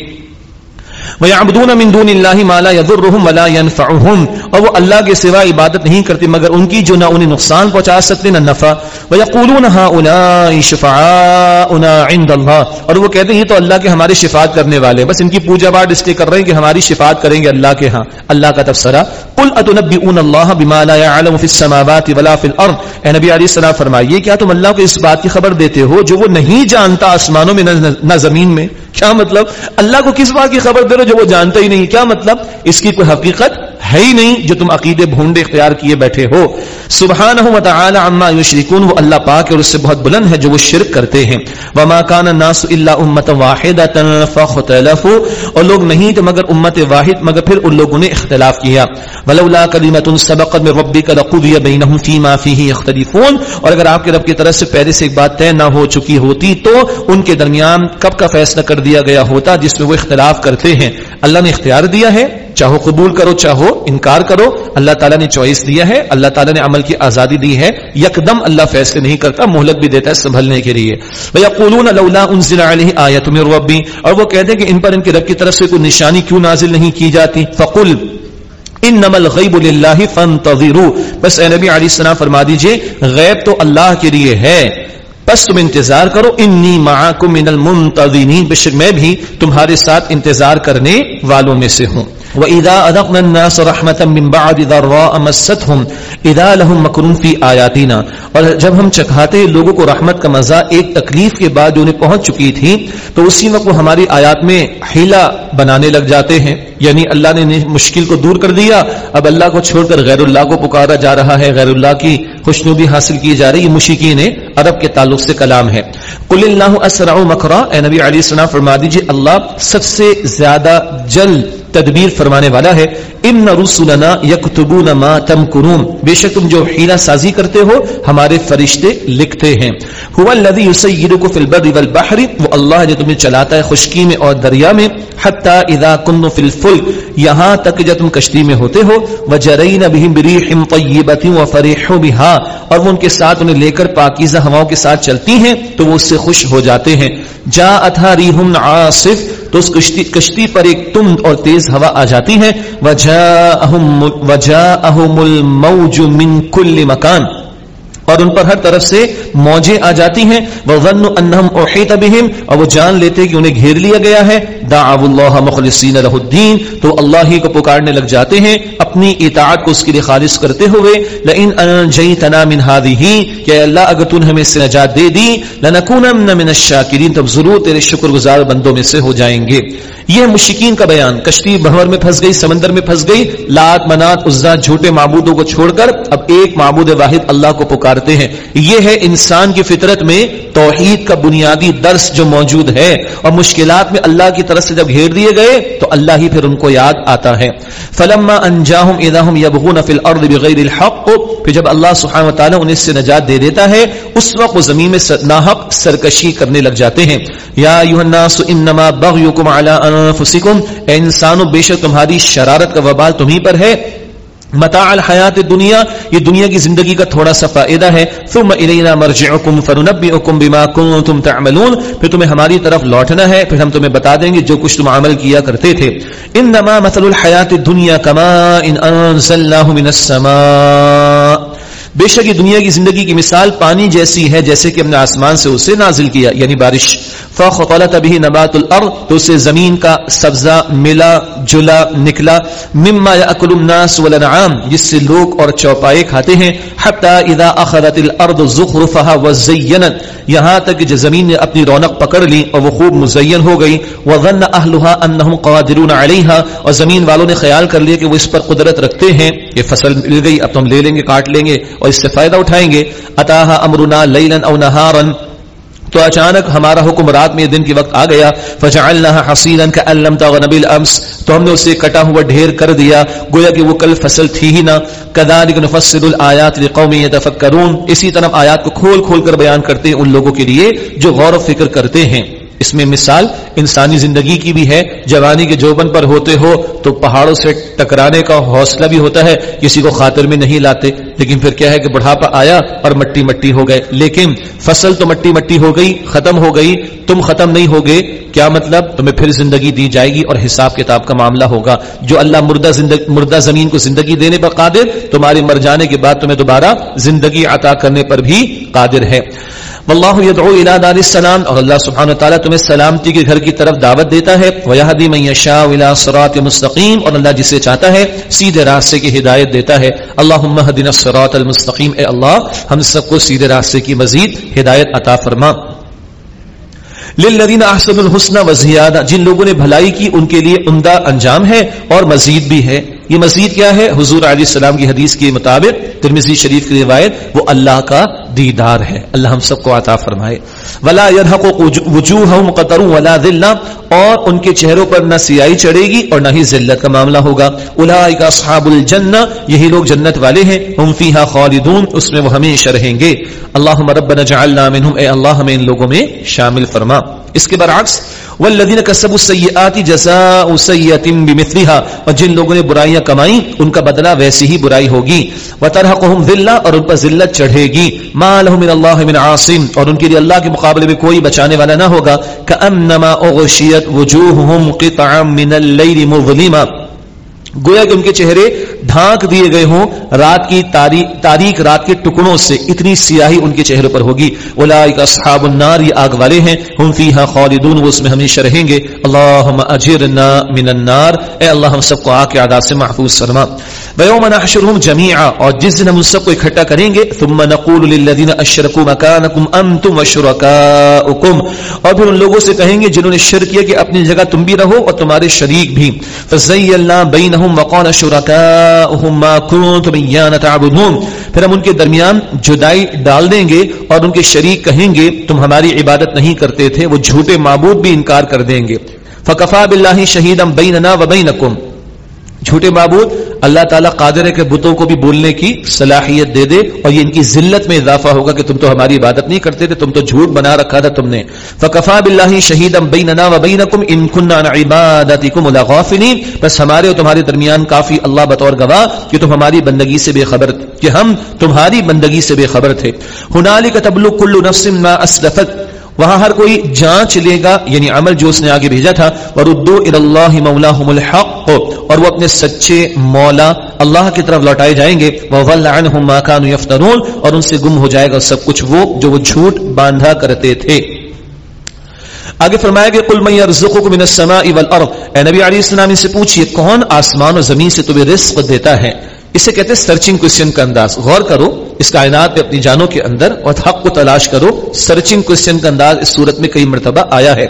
وَيَعْبُدُونَ مِن دُونِ اللَّهِ مَا لَا يَضُرُّهُمْ وَلَا يَنفَعُهُمْ۔ اور وہ اللہ کے سوا عبادت نہیں کرتے، مگر ان کی جو نہ انہیں نقصان پہنچا سکتے، نہ نفع۔ وَيَقُولُونَ هَؤُلَاءِ شُفَعَاؤُنَا عِندَ اللَّهِ۔ اور وہ کہتے ہیں، یہ تو اللہ کے ہمارے شفاعت کرنے والے بس ان کی پوجا پاٹ اس لیے کر رہے ہیں کہ ہماری شفاعت کریں گے اللہ کے ہاں اللہ کا تفسرہ قل اتنبئون اللہ بما لا يعلم في السماوات ولا في الارض اے نبی علیہ السلام فرمائیے، کیا تم اللہ کو اس بات کی خبر دیتے ہو جو وہ نہیں جانتا آسمانوں میں، نہ زمین میں؟ کیا مطلب؟ اللہ کو کس بات کی خبر دے رہے جو وہ جانتا ہی نہیں؟ کیا مطلب؟ اس کی کوئی حقیقت ہے ہی نہیں جو تم عقیدے بھونڈے اختیار کیے بیٹھے ہو۔ سبحانہ و تعالی عما یشرکون، وہ اللہ پاک اور اس سے بہت بلند ہے جو وہ شرک کرتے ہیں۔ وما کان الناس الا امه واحده فاختلفوا، اور لوگ نہیں تو مگر امت واحد، مگر پھر ان لوگوں نے اختلاف کیا۔ ولولا کلمۃ سبقت من ربک لقضی بینهم فيما فيه يختلفون اور اگر آپ کے رب کی طرف سے پہلے سے ایک بات طے نہ ہو چکی ہوتی تو ان کے درمیان کب کا فیصلہ کر دیا گیا ہوتا جس میں وہ اختلاف کرتے ہیں۔ اللہ نے اختیار دیا ہے۔ چاہو قبول کرو، چاہو انکار کرو، اللہ تعالیٰ نے چوائس دیا ہے، اللہ تعالیٰ نے عمل کی آزادی دی ہے، یکدم اللہ فیصلے نہیں کرتا، مہلت بھی دیتا ہے سنبھلنے کے لیے۔ اور وہ کہتے ہیں کہ ان پر ان کے رب کی طرف سے کوئی نشانی کیوں نازل نہیں کی جاتی؟ فقل ان نمل غیب اللہ فن بس اے نبی علیہ السلام فرما دیجیے، غیب تو اللہ کے لیے ہے۔ پس تم انتظار کرو انی معاکم من المنتظرین بے شک میں بھی تمہارے ساتھ انتظار کرنے والوں میں سے ہوں۔ وَإِذَا أَذَقْنَا النَّاسَ رَحْمَةً مِّن بَعْدِ ضَرَّاءَ مَسَّتْهُمْ إِذَا لَهُمْ مَكْرٌ فِي آيَاتِنَا۔ اور جب ہم چکھاتے لوگوں کو رحمت کا مزہ ایک تکلیف کے بعد جو انہیں پہنچ چکی تھی، تو اسی وقت وہ ہماری آیات میں حیلہ بنانے لگ جاتے ہیں۔ یعنی اللہ نے مشکل کو دور کر دیا۔ اب اللہ کو چھوڑ کر غیر اللہ کو پکارا جا رہا ہے۔ غیر اللہ کی خوشنوبی حاصل کی جا رہی یہ مشکین عرب کے تعلق سے کلام ہے۔ کل اللہ اسرع مکرا۔ اے نبی علیہ السلام، فرما دیجیے اللہ سب سے زیادہ جلد تدبیر فرمانے والا ہے ان رسولنا یکتبون ما تمکرون بے شک تم جو حیلہ سازی کرتے ہو، ہمارے فرشتے لکھتے ہیں۔ هو الذی یسیرکم فی البر والبحر۔ وہ اللہ جو تمہیں چلاتا ہے خشکی میں اور دریا میں۔ حتی اذا کنتم فی الفلک یہاں تک جب تم کشتی میں ہوتے ہو وجرین بهم بريح طیبۃ وفرحوا بها۔ اور وہ ان کے ساتھ انہیں لے کر پاکیزہ ہواؤں کے ساتھ چلتی ہیں، تو وہ اس سے خوش ہو جاتے ہیں۔ جاءتها ریح عاصف۔ تو اس کشتی کشتی پر ایک تند اور تیز ہوا آ جاتی ہے۔ وجاءهم الموج من كل مکان اور ان پر ہر طرف سے موجیں آ جاتی ہیں۔ وظنوا انهم احيط بهم۔ اور وہ جان لیتے کہ انہیں گھیر لیا گیا ہے۔ دعوا اللہ مخلصین الدین تو اللہ ہی کو پکارنے لگ جاتے ہیں۔ اپنی اطاعت کو اس کے لیے خالص کرتے ہوئے، لئن انجيتنا من هذه کہ اللہ، اگر تو ہمیں اس سے نجات دے دی لنكونن من الشاکرین، تب ضرور تیرے شکر گزار بندوں میں سے ہو جائیں گے۔ یہ مشکین کا بیان، کشتی بہور میں پھنس گئی، سمندر میں پھنس گئی، لات، منات، عزا، جھوٹے معبودوں کو چھوڑ کر اب ایک معبود واحد اللہ کو پکارتے ہیں۔ یہ ہے انسان کی فطرت میں توحید کا بنیادی درس جو موجود ہے۔ اور مشکلات میں اللہ کی طرف سے جب گھیر دیے گئے، تو اللہ ہی پھر ان کو یاد آتا ہے۔ فلما انجاہم اذا هم يبغون في الارض بغیر الحق، پھر جب اللہ سبحانہ وتعالی انہیں اس سے نجات دے دیتا ہے، اس وقت وہ زمین میں ناحق سرکشی کرنے لگ جاتے ہیں۔ یا ایھا الناس، انما بغيكم على انفسکم، اے انسانو، بے شک تمہاری شرارت کا وبال تمہیں پر ہے۔ متاع الحیات دنیا، یہ دنیا کی زندگی کا تھوڑا سا فائدہ ہے۔ ثم الینا مرجعکم فننبئکم بما کنتم تعملون۔ پھر تمہیں ہماری طرف لوٹنا ہے، پھر ہم تمہیں بتا دیں گے جو کچھ تم عمل کیا کرتے تھے۔ انما مثل الحیات الدنیا کما ان انزلناه من السماء۔ بے شک یہ دنیا کی زندگی کی مثال پانی جیسی ہے، جیسے کہ ہم نے آسمان سے اسے نازل کیا یعنی بارش۔ فخلط ابھی نبات الارض تو اسے زمین کا سبزہ ملا، جلا، نکلا۔ مما یاکل الناس والانعام جس سے لوگ اور چوپائے کھاتے ہیں۔ حتى اذا اخذت الارض زخرفها وزينت، یہاں تک کہ زمین نے اپنی رونق پکڑ لی اور وہ خوب مزین ہو گئی۔ وظن اهلها انهم قادرون عليها، اور زمین والوں نے خیال کر لیا کہ وہ اس پر قدرت رکھتے ہیں۔ کہ فصل مل گئی، اب تو ہم لے لیں گے، کاٹ لیں گے۔ اور اس سے فائدہ اٹھائیں گے۔ اتاہا امرنا لیلن او نہارن تو اچانک ہمارا حکم رات میں دن کی وقت آ گیا۔ فجعلناها حصيدا كأن لم تغن بالامس تو ہم نے اسے کٹا ہوا ڈھیر کر دیا۔ گویا کہ وہ کل فصل تھی ہی نہ۔ كذلك نفصل الايات لقوم يتفكرون اسی طرح آیات کو کھول کھول کر بیان کرتے ہیں ان لوگوں کے لیے جو غور و فکر کرتے ہیں۔ اس میں مثال انسانی زندگی کی بھی ہے، جوانی کے جوبن پر ہوتے ہو تو پہاڑوں سے ٹکرانے کا حوصلہ بھی ہوتا ہے، کسی کو خاطر میں نہیں لاتے۔ لیکن پھر کیا ہے کہ بڑھاپا آیا اور مٹی مٹی ہو گئے۔ لیکن فصل تو مٹی مٹی ہو گئی، ختم ہو گئی، تم ختم نہیں ہوگے۔ کیا مطلب؟ تمہیں پھر زندگی دی جائے گی اور حساب کتاب کا معاملہ ہوگا۔ جو اللہ مردہ زندگی مردہ زمین کو زندگی دینے پر قادر، تمہاری مر جانے کے بعد تمہیں دوبارہ زندگی عطا کرنے پر بھی قادر ہے۔ واللہ یدعو الى دار السلام، اور اللہ سبحانہ وتعالی تمہیں سلامتی کے گھر کی طرف دعوت دیتا ہے، ویہدی من یشاء الى صراط مستقیم، اور اللہ جسے چاہتا ہے سیدھے راستے کی ہدایت دیتا ہے۔ اللهم اهدنا الصراط المستقیم، اے اللہ، ہم سب کو سیدھے راستے کی مزید ہدایت عطا فرما۔ للذین احسن الحسن و زیادہ، جن لوگوں نے بھلائی کی، ان کے لیے عمدہ انجام ہے، اور مزید بھی ہے۔ یہ مزید کیا ہے؟ حضور علیہ السلام کی حدیث کے مطابق ترمزی شریف کی روایت، وہ اللہ کا دیدار ہے۔ اللہ ہم سب کو عطا فرمائے۔ ولا یرحق وجوههم قطر ولا ذلہ اور ان کے چہروں پر نہ سیائی چڑھے گی اور نہ ہی ذلت کا معاملہ ہوگا۔ اولئک اصحاب الجنہ، یہی لوگ جنت والے ہیں۔ ہم فیھا خالدون، اس میں وہ ہمیشہ رہیں گے۔ اللهم ربنا اجعلنا منهم اے اللہ، ہمیں ان لوگوں میں شامل فرما۔ اس کے برعکس والذین کسبوا السیئات جزاء سیئۃ بمثلها، اور جن لوگوں نے برائیاں کمائیں، ان کا بدلہ ویسی ہی برائی ہوگی۔ وترهقهم ذلہ اور ان پر ذلت چڑھے گی۔ ما لهم من اللہ من عاصم، اور ان کے لیے اللہ کے مقابلے میں کوئی بچانے والا نہ ہوگا۔ کانما اغشیت وجوههم قطعا من الليل مظلما۔ گویا کہ ان کے چہرے ڈھانک دیے گئے ہوں، رات کی تاریخ رات کے ٹکڑوں سے اتنی سیاہی ان کے چہروں پر ہوگی۔ اولئک اصحاب النار، یہ آگ والے ہیں، ہم فیہا خالدون، وہ اس میں ہمیشہ رہیں گے۔ اللہم اجرنا من النار۔ اے اللہ، ہم سب کو آگ کے عذاب سے محفوظ فرما۔ ویوم نحشرهم جميعا اور جس دن ہم ان سب کو اکٹھا کریں گے، ثم نقول للذین اشرکوا مکانکم انتم وشرکاؤکم اور پھر ان لوگوں سے کہیں گے، جنہوں نے شرک کیا کہ اپنی جگہ تم بھی رہو اور تمہارے شریک بھی۔ فزیلنا بینہم وقال شرکاؤہم ما کنتم ایانا تعبدون۔ پھر ہم ان کے درمیان جدائی ڈال دیں گے اور ان کے شریک کہیں گے، تم ہماری عبادت نہیں کرتے تھے، وہ جھوٹے معبود بھی انکار کر دیں گے۔ فکفا باللہ شہیدم بیننا و بینکم جھوٹے معبود اللہ تعالیٰ قادر ہے کہ بتوں کو بھی بولنے کی صلاحیت دے دے اور یہ ان کی ذلت میں اضافہ ہوگا کہ تم تو ہماری عبادت نہیں کرتے تھے، تم تو جھوٹ بنا رکھا تھا تم نے۔ فکفا باللہ شہیدم بیننا بس ہمارے اور تمہارے درمیان کافی اللہ بطور گواہ کہ تم ہماری بندگی سے بے خبر کہ ہم تمہاری بندگی سے بے خبر تھے۔ ہنالک تبلو کل نفس ما اسلفت۔ وہاں ہر کوئی جانچ لے گا یعنی عمل جو اس نے آگے بھیجا تھا الحق۔ اور وہ اپنے سچے مولا اللہ کی طرف لوٹائے جائیں گے۔ وَوَلَّ مَا كَانُوا يَفْتَرُونَ۔ اور ان سے گم ہو جائے گا سب کچھ وہ جو وہ جھوٹ باندھا کرتے تھے۔ آگے فرمایا کہ قل من يرزقكم من السماء والارض اے نبی علیہ السلام سے پوچھئے، کون آسمان اور زمین سے تمہیں رزق دیتا ہے؟ اسے کہتے ہیں سرچنگ کوشچن کا انداز۔ غور کرو، اس کائنات میں اپنی جانوں کے اندر اور حق کو تلاش کرو۔ سرچنگ کوشچن کا انداز اس صورت میں کئی مرتبہ آیا ہے۔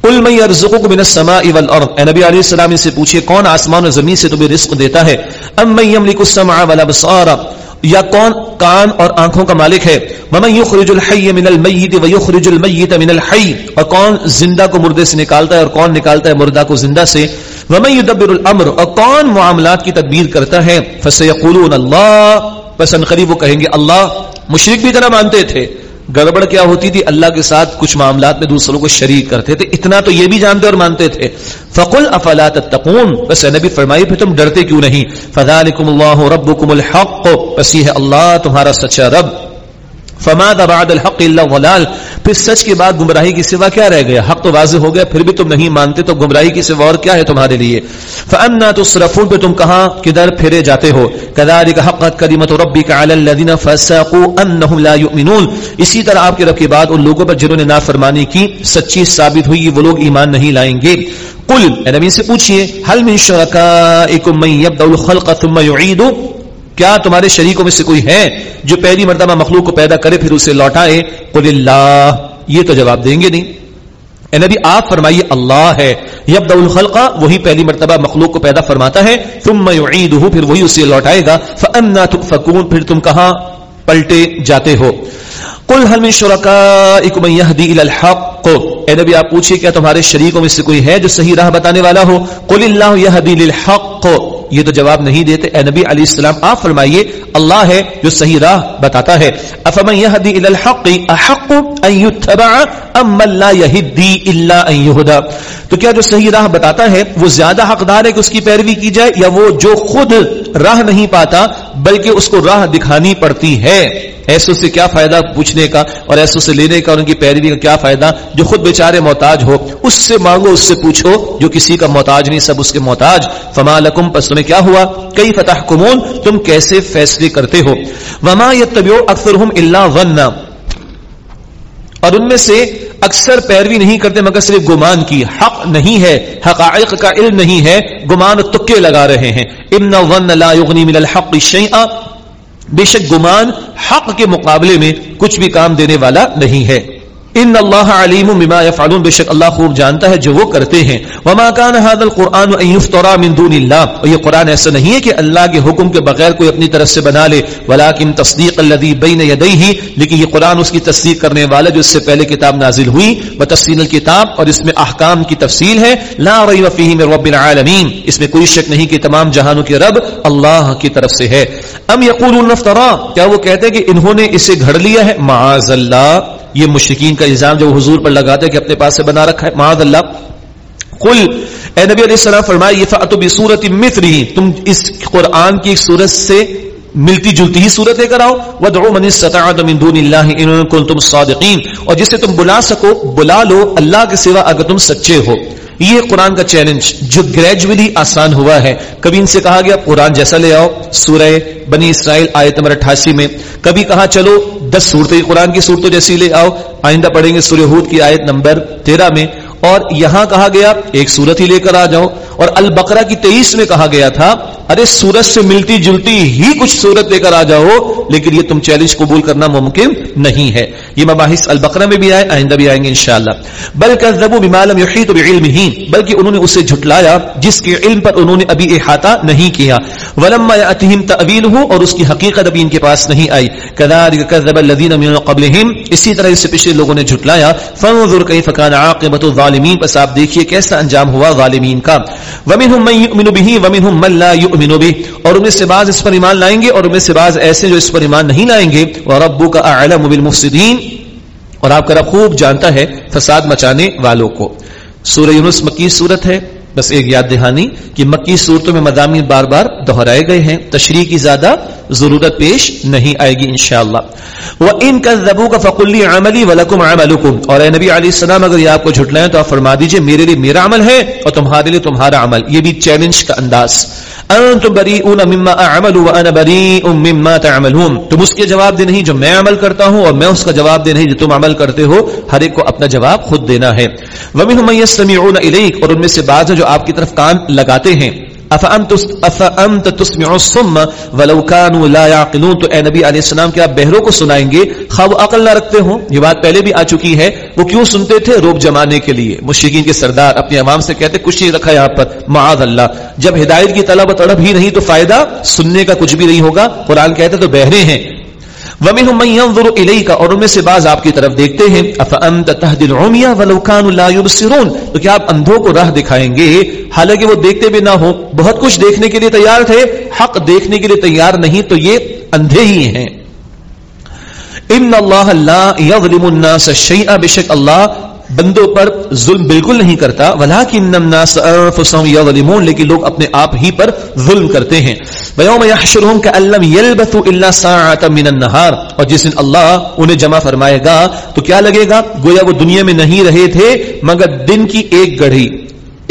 قل من يرزقكم من السماء والارض اے نبی علیہ السلام سے پوچھئے، کون آسمان اور زمین سے تمہیں رزق دیتا ہے؟ ام من يملك السمع والابصار یا کون؟ کان اور آنکھوں کا مالک ہے۔ ومن يخرج الحي من الميت ويخرج الميت من الحي۔ اور کون زندہ کو مردے سے نکالتا ہے اور کون نکالتا ہے مردہ کو زندہ سے؟ ومن يدبر الامر اور کون معاملات کی تدبیر کرتا ہے؟ فسيقولون الله بس قریب وہ کہیں گے، اللہ مشرک بھی طرح مانتے تھے، گڑبڑ کیا ہوتی تھی، اللہ کے ساتھ کچھ معاملات میں دوسروں کو شریک کرتے تھے، اتنا تو یہ بھی جانتے اور مانتے تھے۔ فقل افلا تتقون؟ بس نبی فرمائی پھر تم ڈرتے کیوں نہیں؟ فذالکم اللہ ربکم الحق۔ بس یہ ہے اللہ، تمہارا سچا رب۔ فما بعد الحق الا ضلال؟ پھر سچ کے بعد گمراہی کی سوا کیا رہ گیا؟ حق تو واضح ہو گیا، پھر بھی تم نہیں مانتے، تو گمراہی کی سوا اور کیا ہے تمہارے لیے؟ فانا تصرفون پہ تم کہاں؟ کدھر پھرے جاتے ہو؟ كذلك حقت كلمه ربك على الذين فسقوا انهم لا يؤمنون۔ اسی طرح آپ کے رب کے بعد ان لوگوں پر جنہوں نے نافرمانی کی، سچی ثابت ہوئی وہ لوگ ایمان نہیں لائیں گے۔ قل، اے نبی سے پوچھئے، هل من شركائكم من يبدا الخلق ثم يعيده کیا تمہارے شریکوں میں سے کوئی ہے جو پہلی مرتبہ مخلوق کو پیدا کرے پھر اسے لوٹائے؟ قل اللہ، یہ تو جواب دیں گے نہیں۔ اے نبی، آپ فرمائیے، اللہ ہے۔ یبدا الخلق، وہی پہلی مرتبہ مخلوق کو پیدا فرماتا ہے۔ ثم يعيده پھر وہی اسے لوٹائے گا۔ فانا تفكون پھر تم کہاں پلٹے جاتے ہو؟ قل هل من شركائكم من يهدي الى الحق؟ اے نبی، آپ پوچھئے، کیا تمہارے شریکوں میں سے کوئی ہے جو صحیح راہ بتانے والا ہو؟ قل اللہ يهدي للحق۔ یہ تو جواب نہیں دیتے۔ اے نبی علیہ السلام، آپ فرمائیے، اللہ ہے جو صحیح راہ بتاتا ہے۔ افمن يهدي الى الحق، احق ان يتبع ام من لا يهدي الا ان يهدى تو کیا جو صحیح راہ بتاتا ہے، وہ زیادہ حقدار ہے کہ اس کی پیروی کی جائے، یا وہ جو خود راہ نہیں پاتا بلکہ اس کو راہ دکھانی پڑتی ہے۔ ایسو سے کیا فائدہ پوچھنے کا اور ایسو سے لینے کا اور ان کی پیروی کا کیا فائدہ جو خود بیچارے محتاج ہو؟ اس سے مانگو، اس سے پوچھو جو کسی کا محتاج نہیں، سب اس کے محتاج۔ فما لکم، پس تمہیں کیا ہوا؟ کئی فتح کمون تم کیسے فیصلے کرتے ہو؟ وما یتبعو اکثرهم الا ظننا اور ان میں سے اکثر پیروی نہیں کرتے مگر صرف گمان کی حق نہیں ہے، حقائق کا علم نہیں ہے، گمان تکے لگا رہے ہیں۔ امن ون لا یغنی من الحق شیئا۔ بے شک گمان حق کے مقابلے میں کچھ بھی کام دینے والا نہیں ہے۔ ان اللہ علیم بما يفعلون بے شک اللہ خوب جانتا ہے جو وہ کرتے ہیں۔ وما كان هذا القران ان يفترى من دون الله. اور یہ قران ایسا نہیں ہے کہ اللہ کے حکم کے بغیر کوئی اپنی طرف سے بنا لے۔ ولكن تصدیق الذي بين يديه۔ لیکن یہ قران اس کی تصدیق کرنے والا جو اس سے پہلے کتاب نازل ہوئی وتفصیل الكتاب۔ اور اس میں احکام کی تفصیل ہے۔ لا ریب فیہ من رب العالمین اس میں کوئی شک نہیں کہ تمام جہانوں کے رب اللہ کی طرف سے ہے۔ ام یقولون افترا کیا وہ کہتے ہیں کہ انہوں نے اسے گھڑ لیا ہے؟ معاذ اللہ۔ یہ مشرقین کا الزام جو حضور پر لگاتے ہیں کہ اپنے پاس سے بنا رکھا ہے۔ معاذ اللہ۔ قل، اے نبی علیہ السلام، فرمائے یہ فاتو بصورت مثلی۔ تم اس قرآن کی ایک صورت سے ملتی جلتی ہی صورت لے کر آؤ۔ ودعو من استطاعت من دون اللہ ان کنتم صادقین اور جسے تم بلا سکو، بلا لو، اللہ کے سوا اگر تم سچے ہو۔ یہ قرآن کا چیلنج جو گریجولی آسان ہوا ہے۔ کبھی ان سے کہا گیا، قرآن جیسا لے آؤ۔ سورہ بنی اسرائیل آیت نمبر اٹھاسی میں کبھی کہا، چلو دس صورتیں قرآن کی صورتوں جیسی لے آؤ۔ آئندہ پڑھیں گے سورہ ہود کی آیت نمبر تیرہ میں۔ اور یہاں کہا گیا، ایک صورت ہی لے کر آ جاؤ اور البقرہ کی تیئیس میں کہا گیا تھا، ارے سورت سے ملتی جلتی ہی کچھ صورت لے کر آ جاؤ، لیکن یہ تم چیلنج قبول کرنا ممکن نہیں ہے۔ یہ مباحث البقرہ میں بھی آئے، آئندہ بھی آئیں گے انشاءاللہ۔ بلکہ ذبو بمالم یحیط بعلم ہی بلکہ انہوں نے اسے جھٹلایا، جس کے علم پر انہوں نے ابھی احاطہ نہیں کیا۔ ولما یاتہم تاویلہ اور اس کی حقیقت ابھی ان کے پاس نہیں آئی۔ کذالک کذب الذین من قبلہم، اسی طرح اس سے پچھلے لوگوں نے جھٹلایا۔ فانظر کیف کان عاقبۃ الظالمین پس آپ دیکھیے کیسا انجام ہوا ظالمین کا۔ ومنهم من يؤمن به ومنهم من لا يؤمن به اور ان میں سے بعض اس پر ایمان لائیں گے اور ان میں سے بعض ایسے جو اس پر ایمان نہیں لائیں گے۔ وربک اعلم بالمفسدين۔ اور آپ کا رب خوب جانتا ہے فساد مچانے والوں کو۔ سورہ یونس مکی صورت ہے۔ بس ایک یاد دہانی کہ مکی صورتوں میں مضامین بار بار دہرائے گئے ہیں، تشریح کی زیادہ ضرورت پیش نہیں آئے گی انشاءاللہ۔ ان كَذَّبُوكَ کا فقلی عملی وَلَكُمْ عَمَلُكُمْ۔ اور اے نبی علیہ السلام، اگر یہ آپ کو جھٹلائیں تو آپ فرما دیجیے، میرے لیے میرا عمل ہے اور تمہارے لیے تمہارا عمل۔ یہ بھی چیلنج کا انداز۔ انتم بریئون مما اعمل وانا بریء مما تعملون. تم اس کے جواب دے نہیں جو میں عمل کرتا ہوں اور میں اس کا جواب دے نہیں جو تم عمل کرتے ہو. ہر ایک کو اپنا جواب خود دینا ہے. ومنهم من يستمعون اليك اور ان میں سے بعض ہیں جو آپ کی طرف کان لگاتے ہیں. افانت تسمع الصم ولو كانوا لا يعقلون؟ تو اے نبی علیہ السلام، کیا بہروں کو سنائیں گے؟ خواب عقل نہ رکھتے ہوں، یہ بات پہلے بھی آ چکی ہے۔ وہ کیوں سنتے تھے؟ روب جمانے کے لیے۔ مشرقین کے سردار اپنے عوام سے کہتے، کچھ نہیں رکھا یہاں پر، معاذ اللہ۔ جب ہدایت کی طلب و تڑپ ہی نہیں، تو فائدہ سننے کا کچھ بھی نہیں ہوگا۔ قرآن کہتے تو بہرے ہیں۔ ومنهم من ينظر اليك اور ان میں سے بعض آپ کی طرف دیکھتے ہیں افانت تهدي العمي ولو كانوا لا يبصرون؟ تو کیا آپ اندھوں کو راہ دکھائیں گے؟ حالانکہ وہ دیکھتے بھی نہ ہو بہت کچھ دیکھنے کے لیے تیار تھے، حق دیکھنے کے لیے تیار نہیں، تو یہ اندھے ہی ہیں۔ ان اللہ لا یظلم الناس شیئا بشک اللہ بندوں پر ظلم بالکل نہیں کرتا۔ ولیکن الناس انفسهم یظلمون لیکن لوگ اپنے آپ ہی پر ظلم کرتے ہیں۔ وَيَوْمَ يَحْشُرُهُمْ كَأَلَّمْ يَلْبَثُوا إِلَّا سَاعَةً مِّنَ النَّهَارِ اور جس دن اللہ انہیں جمع فرمائے گا، تو کیا لگے گا؟ گویا وہ دنیا میں نہیں رہے تھے، مگر دن کی ایک گھڑی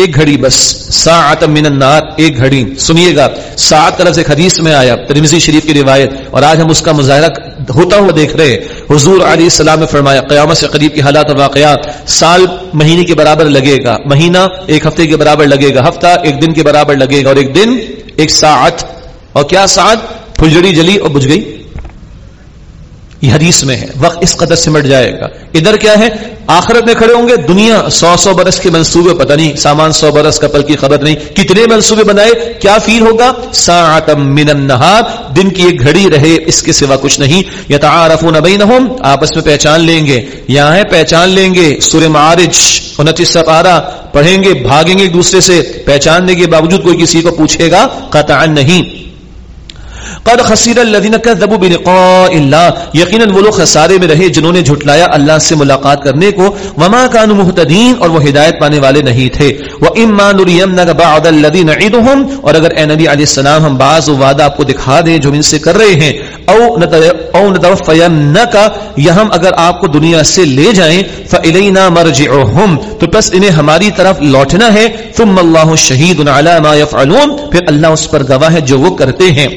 ایک گھڑی بس ساعت من النار، ایک گھڑی۔ سنیے گا سات طرف سے حدیث میں آیا ترمزی شریف کی روایت، اور آج ہم اس کا مظاہرہ ہوتا ہوا دیکھ رہے حضور علیہ السلام نے فرمایا، قیامت سے قریب کی حالات اور واقعات، سال مہینے کے برابر لگے گا، مہینہ ایک ہفتے کے برابر لگے گا، ہفتہ ایک دن کے برابر لگے گا، اور ایک دن، ایک ساعت اور کیا ساعت پھلجڑی جلی اور بجھ گئی؟ یہ حدیث میں ہے۔ وقت اس قدر سمٹ جائے گا۔ ادھر کیا ہے؟ آخرت میں کھڑے ہوں گے۔ دنیا سو سو برس کے منصوبے، پتہ نہیں، سامان سو برس کا پل کی خبر نہیں۔ کتنے منصوبے بنائے؟ کیا فیل ہوگا؟ من النہار۔ دن کی ایک گھڑی رہے، اس کے سوا کچھ نہیں۔ یا تعارفون بینہم۔ آپس میں پہچان لیں گے۔ یہاں ہے، پہچان لیں گے۔ سورہ معارج، انتیس سپارہ پڑھیں گے، بھاگیں گے ایک دوسرے سے۔ پہچاننے کے باوجود کوئی کسی کو پوچھے گا، قطعا نہیں۔ قد خسیر الذين كذبوا بلقاء الله. یقینا وہ لوگ خسارے میں رہے جنہوں نے جھٹلایا اللہ سے ملاقات کرنے کو. وما كانوا مهتدين اور وہ ہدایت پانے والے نہیں تھے. واما نرينك بعض الذي نعدهم اور اگر اے نبی علیہ السلام ہم بعض وعدہ آپ کو دکھا دیں جو ان سے کر رہے ہیں. او او نتوفینک یا ہم اگر آپ کو دنیا سے لے جائیں فالینا مرجعهم. تو پس انہیں ہماری طرف لوٹنا ہے. ثم الله شهيد على ما يفعلون. پھر اللہ اس پر گواہ ہے جو وہ کرتے ہیں.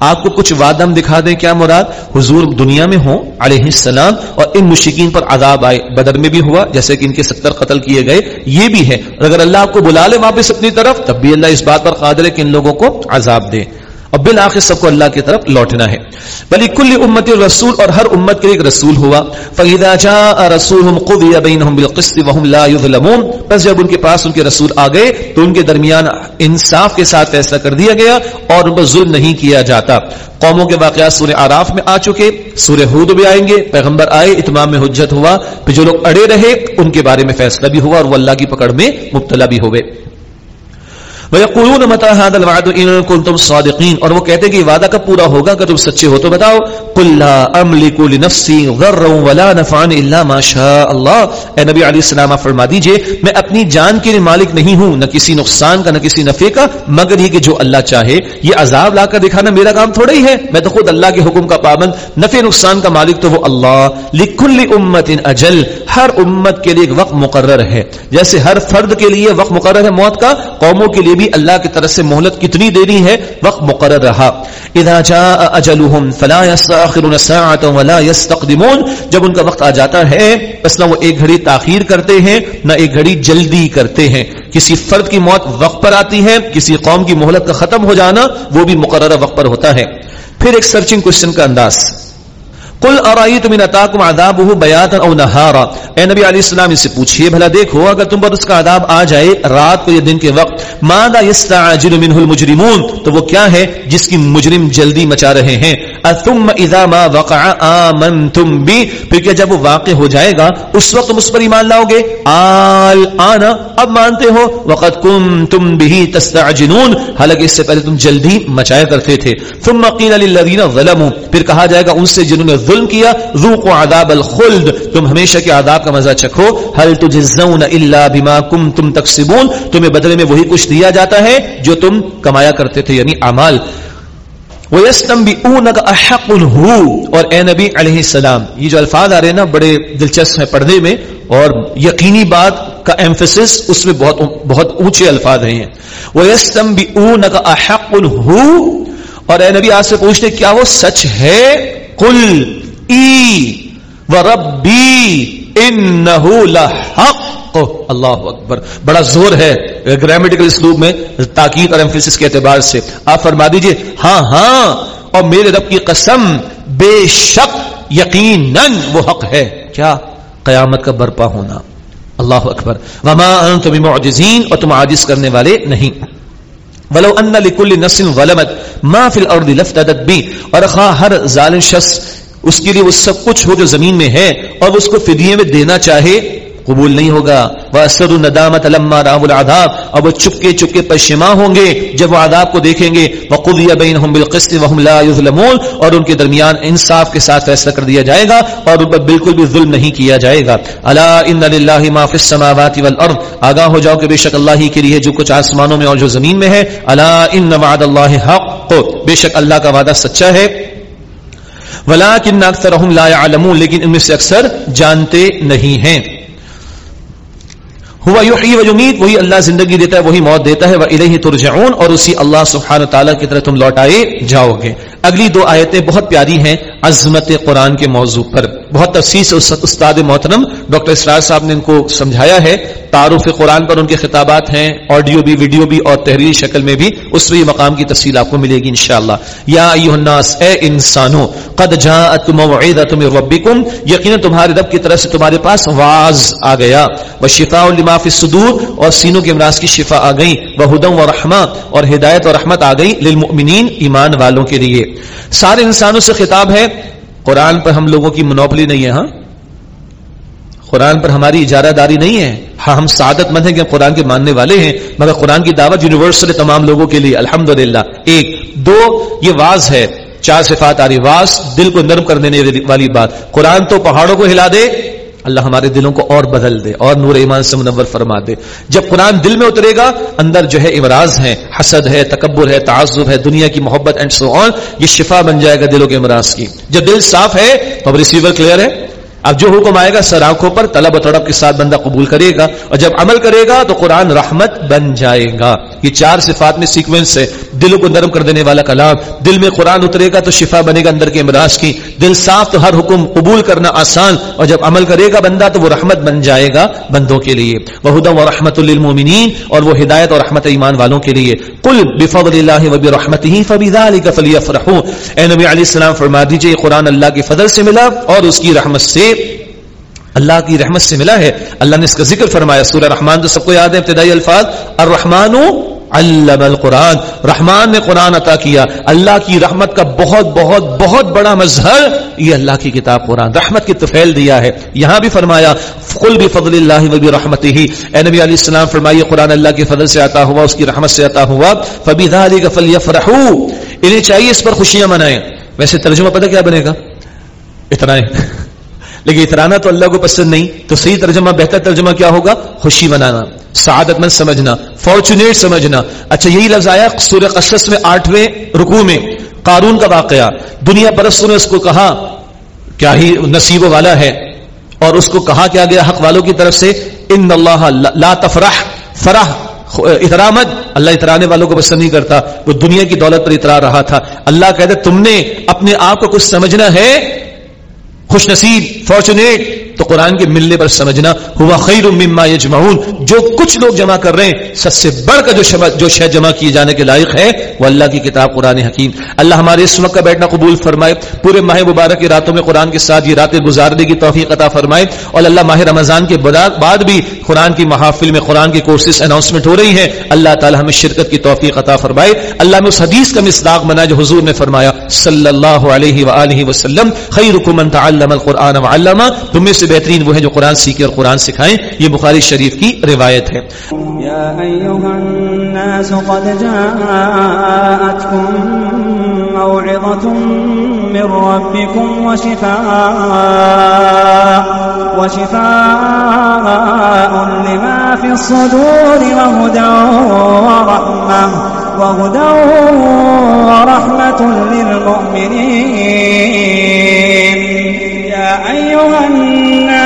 آپ کو کچھ وادم دکھا دیں کیا مراد؟ حضور دنیا میں ہوں، علیہ السلام، اور ان مشکین پر عذاب آئے، بدر میں بھی ہوا، جیسے کہ ان کے ستر قتل کیے گئے، یہ بھی ہے اور اگر اللہ آپ کو بلا لے واپس اپنی طرف، تب بھی اللہ اس بات پر قادر ہے کہ ان لوگوں کو عذاب دے۔ اور بالآخر سب کو اللہ کی طرف لوٹنا ہے۔ بلی کل امت رسول اور ہر امت کے ایک رسول ہوا۔ فیدا جا رسول بس جب ان کے پاس ان کے رسول آ گئے، تو ان کے درمیان انصاف کے ساتھ فیصلہ کر دیا گیا اور ان پر ظلم نہیں کیا جاتا۔ قوموں کے واقعات سورہ آراف میں آ چکے، سورہ ہود بھی آئیں گے، پیغمبر آئے، اتمام میں حجت ہوا۔ پھر جو لوگ اڑے رہے، ان کے بارے میں فیصلہ بھی ہوا اور وہ اللہ کی پکڑ میں مبتلا بھی ہوئے۔ وَيَقُولُونَ مَتَى هَذَا الْوَعْدُ إِن كُنتُمْ صَادِقِينَ اور وہ کہتے ہیں کہ یہ وعدہ کب پورا ہوگا؟ اگر تم سچے ہو تو بتاؤ۔ قُل لَا أَمْلِكُ لِنَفْسِي ضَرًّا وَلَا نَفْعًا إِلَّا مَا شَاءَ اللَّهُ۔ اے نبی علیہ السلام، آپ فرما دیجیے، میں اپنی جان کے لیے مالک نہیں ہوں، نہ کسی نقصان کا، نہ کسی نفع کا، مگر یہ کہ جو اللہ چاہے، یہ عذاب لا کر دکھانا میرا کام تھوڑا ہی ہے۔ میں تو خود اللہ کے حکم کا پابند، نفع نقصان کا مالک تو وہ اللہ۔ لِكُلِّ أُمَّةٍ أَجَلٍ، ہر امت کے لیے ایک وقت مقرر ہے۔ جیسے ہر فرد کے لیے وقت مقرر ہے موت کا، قوموں کے لیے بھی اللہ کی طرف سے مہلت کتنی دینی ہے؟ وقت مقرر رہا۔ اذا جاء اجلهم فلا يستاخرون ساعه ولا يستقدمون۔ جب ان کا وقت آ جاتا ہے، بس نہ وہ ایک گھڑی تاخیر کرتے ہیں، نہ ایک گھڑی جلدی کرتے ہیں۔ کسی فرد کی موت وقت پر آتی ہے، کسی قوم کی مہلت کا ختم ہو جانا، وہ بھی مقررہ وقت پر ہوتا ہے۔ پھر ایک سرچنگ کوشچن کا انداز۔ کل ارائیت من اتاکم عذابہ بیاتا او نہارا۔ اے نبی علیہ السلام، اس سے پوچھئے بھلا دیکھو، اگر تم پر اس کا عذاب آ جائے رات کو یا دن کے وقت، ماذا یستعجل منہ المجرمون؟ تو وہ کیا ہے جس کی مجرم جلدی مچا رہے ہیں۔ ثم اذا ما وقع آمنتم بی۔ پھر کیا جب وہ واقع ہو جائے گا، اس وقت تم اس پر ایمان لاؤ گے؟ آل، آنا، اب مانتے ہو۔ وقد کنتم به تستعجلون۔ حالانکہ اس سے پہلے تم جلدی مچایا کرتے تھے۔ ثم قیل للذین ظلموا۔ پھر کہا جائے گا ان سے جنہوں نے ظلم کیا، ذوقوا عذاب الخلد، تم ہمیشہ کے عذاب کا مزہ چکھو۔ هل تجزون الا بما کنتم تکسبون؟ تمہیں بدلے میں وہی کچھ دیا جاتا ہے جو تم کمایا کرتے تھے یعنی اعمال۔ وَيَسْتَنْبِئُونَكَ أَحَقٌ هُ اور اے نبی علیہ السلام، یہ جو الفاظ آ رہے ہیں نا، بڑے دلچسپ ہیں پردے میں۔ اور یقینی بات کا ایمفیسس اس میں بہت بہت اونچے الفاظ ہیں۔ وَيَسْتَنْبِئُونَكَ أَحَقٌ هُ اور اے نبی، آج سے پوچھتے کیا وہ سچ ہے؟ قل ای وربی انہو لحق۔ اللہ اکبر، بڑا زور ہے گرامیٹیکل اسلوب میں تاکید اور ایمفیسس کے اعتبار سے۔ آپ فرما دیجیے ہاں ہاں اور میرے رب کی قسم، بے شک، یقیناً وہ حق ہے۔ کیا قیامت کا برپا ہونا؟ اللہ اکبر۔ وما انتم بمعجزین، اور تم عاجز کرنے والے نہیں۔ ولو ان لكل نفس ظلمت، ما في الارض لافتدت به اور خواہ ہر ظالم شخص اس کے لیے وہ سب کچھ ہو جو زمین میں ہے، اور وہ اس کو فدیے میں دینا چاہے قبول نہیں ہوگا۔ وہ اسد الندامت لما رام العذاب۔ اب وہ چپکے چپکے پشما ہوں گے۔ جب وہ عذاب کو دیکھیں گے۔ وقضی بینہم بالقسط وهم لا یظلمون اور ان کے درمیان انصاف کے ساتھ فیصلہ کر دیا جائے گا۔ اور ان پر بالکل بھی ظلم نہیں کیا جائے گا۔ الا ان للہ ما فی السماوات والارض آگاہ ہو جاؤ کہ بے شک اللہ ہی کے لیے جو کچھ آسمانوں میں اور جو زمین میں ہے۔ الا ان وعد اللہ حق۔ بے شک اللہ کا وعدہ سچا ہے۔ ولا کن اکثر لا يعلمون۔ لیکن ان میں سے اکثر جانتے نہیں ہیں۔ ہوا یحیی و یمیت، وہی اللہ زندگی دیتا ہے، وہی موت دیتا ہے وہ الہ ترجعون اور اسی اللہ سبحانہ تعالی کی طرف تم لوٹائے جاؤ گے۔ اگلی دو آیتیں بہت پیاری ہیں۔ عظمت قرآن کے موضوع پر۔ بہت تفصیل سے استاد محترم ڈاکٹر اسرار صاحب نے ان کو سمجھایا ہے۔ تعارف قرآن پر ان کے خطابات ہیں، آڈیو بھی، ویڈیو بھی اور تحریری شکل میں بھی اس میں مقام کی تفصیل آپ کو ملے گی انشاءاللہ۔ یا ایوہ الناس، اے انسانو قد جاءت موعیدت من ربکم۔ یقینا تمہارے رب کی طرف سے تمہارے پاس واز آ گیا۔ وشفاء لما فی الصدور اور سینوں کے امراض کی شفا آ گئی وہدم و رحمہ اور ہدایت اور رحمت آ گئی للمؤمنین ایمان والوں کے لیے۔ سارے انسانوں سے خطاب ہے قرآن پر ہم لوگوں کی منوپلی نہیں ہے ہاں؟ قرآن پر ہماری اجارہ داری نہیں ہے۔ ہاں ہم سعادت مند ہیں کہ ہم قرآن کے ماننے والے ہیں، مگر قرآن کی دعوت یونیورسل تمام لوگوں کے لیے۔ الحمد ایک، دو، یہ واز ہے۔ چار صفات آ رہی واز، دل کو نرم کر دینے والی بات۔ قرآن تو پہاڑوں کو ہلا دے اللہ ہمارے دلوں کو اور بدل دے اور نور ایمان سے منور فرما دے۔ جب قرآن دل میں اترے گا، اندر جو ہے امراض ہے حسد ہے، تکبر ہے تعصب ہے، دنیا کی محبت اینڈ سو آن یہ شفا بن جائے گا دلوں کے امراض کی۔ جب دل صاف ہے تو اب ریسیور کلیئر ہے۔ اب جو حکم آئے گا، سر آنکھوں پر، طلب و تڑپ کے ساتھ بندہ قبول کرے گا۔ اور جب عمل کرے گا تو قرآن رحمت بن جائے گا۔ یہ چار صفات میں سیکوینس ہے۔ دلوں کو نرم کر دینے والا کلام۔ دل میں قرآن اترے گا تو شفا بنے گا اندر کے امراض کی۔ دل صاف تو ہر حکم قبول کرنا آسان۔ اور جب عمل کرے گا بندہ تو وہ رحمت بن جائے گا بندوں کے لیے۔ وہ ہدا و رحمت للمومنین اور وہ ہدایت اور رحمت ایمان والوں کے لیے۔ کل بفضل اللہ و برحمت ہی فبذلک اے نبی علیہ السلام فرما دیجیے قرآن اللہ کے فضل سے ملا اور اس کی رحمت سے اللہ کی رحمت سے ملا ہے۔ اللہ نے اس کا ذکر فرمایا، سورہ رحمان تو سب کو یاد ہے، ابتدائی الفاظ۔ الرحمن علم القرآن. رحمان نے قرآن عطا کیا. اللہ کی رحمت کا بہت بہت بہت بڑا مظہر یہ اللہ کی کتاب قرآن. رحمت کی تفیل دیا ہے. یہاں بھی فرمایا، قل بفضل اللہ و برحمتہ. اے نبی علیہ السلام، فرمائیے قرآن اللہ کے فضل سے عطا ہوا، اس کی رحمت سے عطا ہوا. فبی فبذلک فلیفرحوا انہیں چاہیے اس پر خوشیاں منائیں. ویسے ترجمہ پتہ کیا بنے گا؟ اتنا ہے لیکن اترانا تو اللہ کو پسند نہیں، تو صحیح ترجمہ، بہتر ترجمہ کیا ہوگا؟ خوشی منانا سعادت مند سمجھنا فارچونیٹ سمجھنا۔ اچھا یہی لفظ آیا سورہ قصص میں آٹھویں رکوع میں۔ قارون کا واقعہ۔ دنیا پرستوں نے اس کو کہا، کیا ہی نصیب والا ہے۔ اور اس کو کہا کیا گیا حق والوں کی طرف سے؟ ان اللہ لا تفرح، فرح اترامد اللہ اترانے والوں کو پسند نہیں کرتا۔ وہ دنیا کی دولت پر اترا رہا تھا۔ اللہ کہتے تم نے اپنے آپ کو کچھ سمجھنا ہے؟ خوش نصیب فارچونیٹ تو قرآن کے ملنے پر سمجھنا ہوا خیر مما یجمعون۔ جو کچھ لوگ جمع کر رہے ہیں، سب سے بڑھ کر جو جو شہ جمع کیے جانے کے لائق ہے، وہ اللہ کی کتاب قرآن حکیم۔ اللہ ہمارے اس وقت کا بیٹھنا قبول فرمائے، پورے ماہ مبارک کی راتوں میں قرآن کے ساتھ یہ راتیں گزارنے کی توفیق عطا فرمائے۔ اور اللہ ماہ رمضان کے بعد بھی قرآن کی محافل میں قرآن کی کورسز اناؤنسمنٹ ہو رہی ہے اللہ تعالی ہمیں شرکت کی توفیق عطا فرمائے۔ اللہ میں اس حدیث کا مصداق بنا جو حضور نے فرمایا، صلی اللہ علیہ وآلہ وسلم، خیرکم من تعلم القرآن وعلم تم میں سے بہترین وہ ہے جو قرآن سیکھے اور قرآن سکھائیں، یہ بخاری شریف کی روایت ہے۔ یا الناس قد جاءتکم موعظة من ربكم وشفاء وشفاء لما في الصدور وهدى ورحمة وهدى ورحمة للمؤمنين يا أيها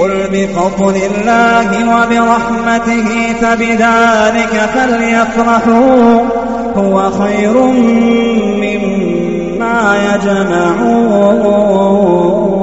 قل بفضل الله وبرحمته فبذلك فليفرحوا. هو خير مما يجمعون.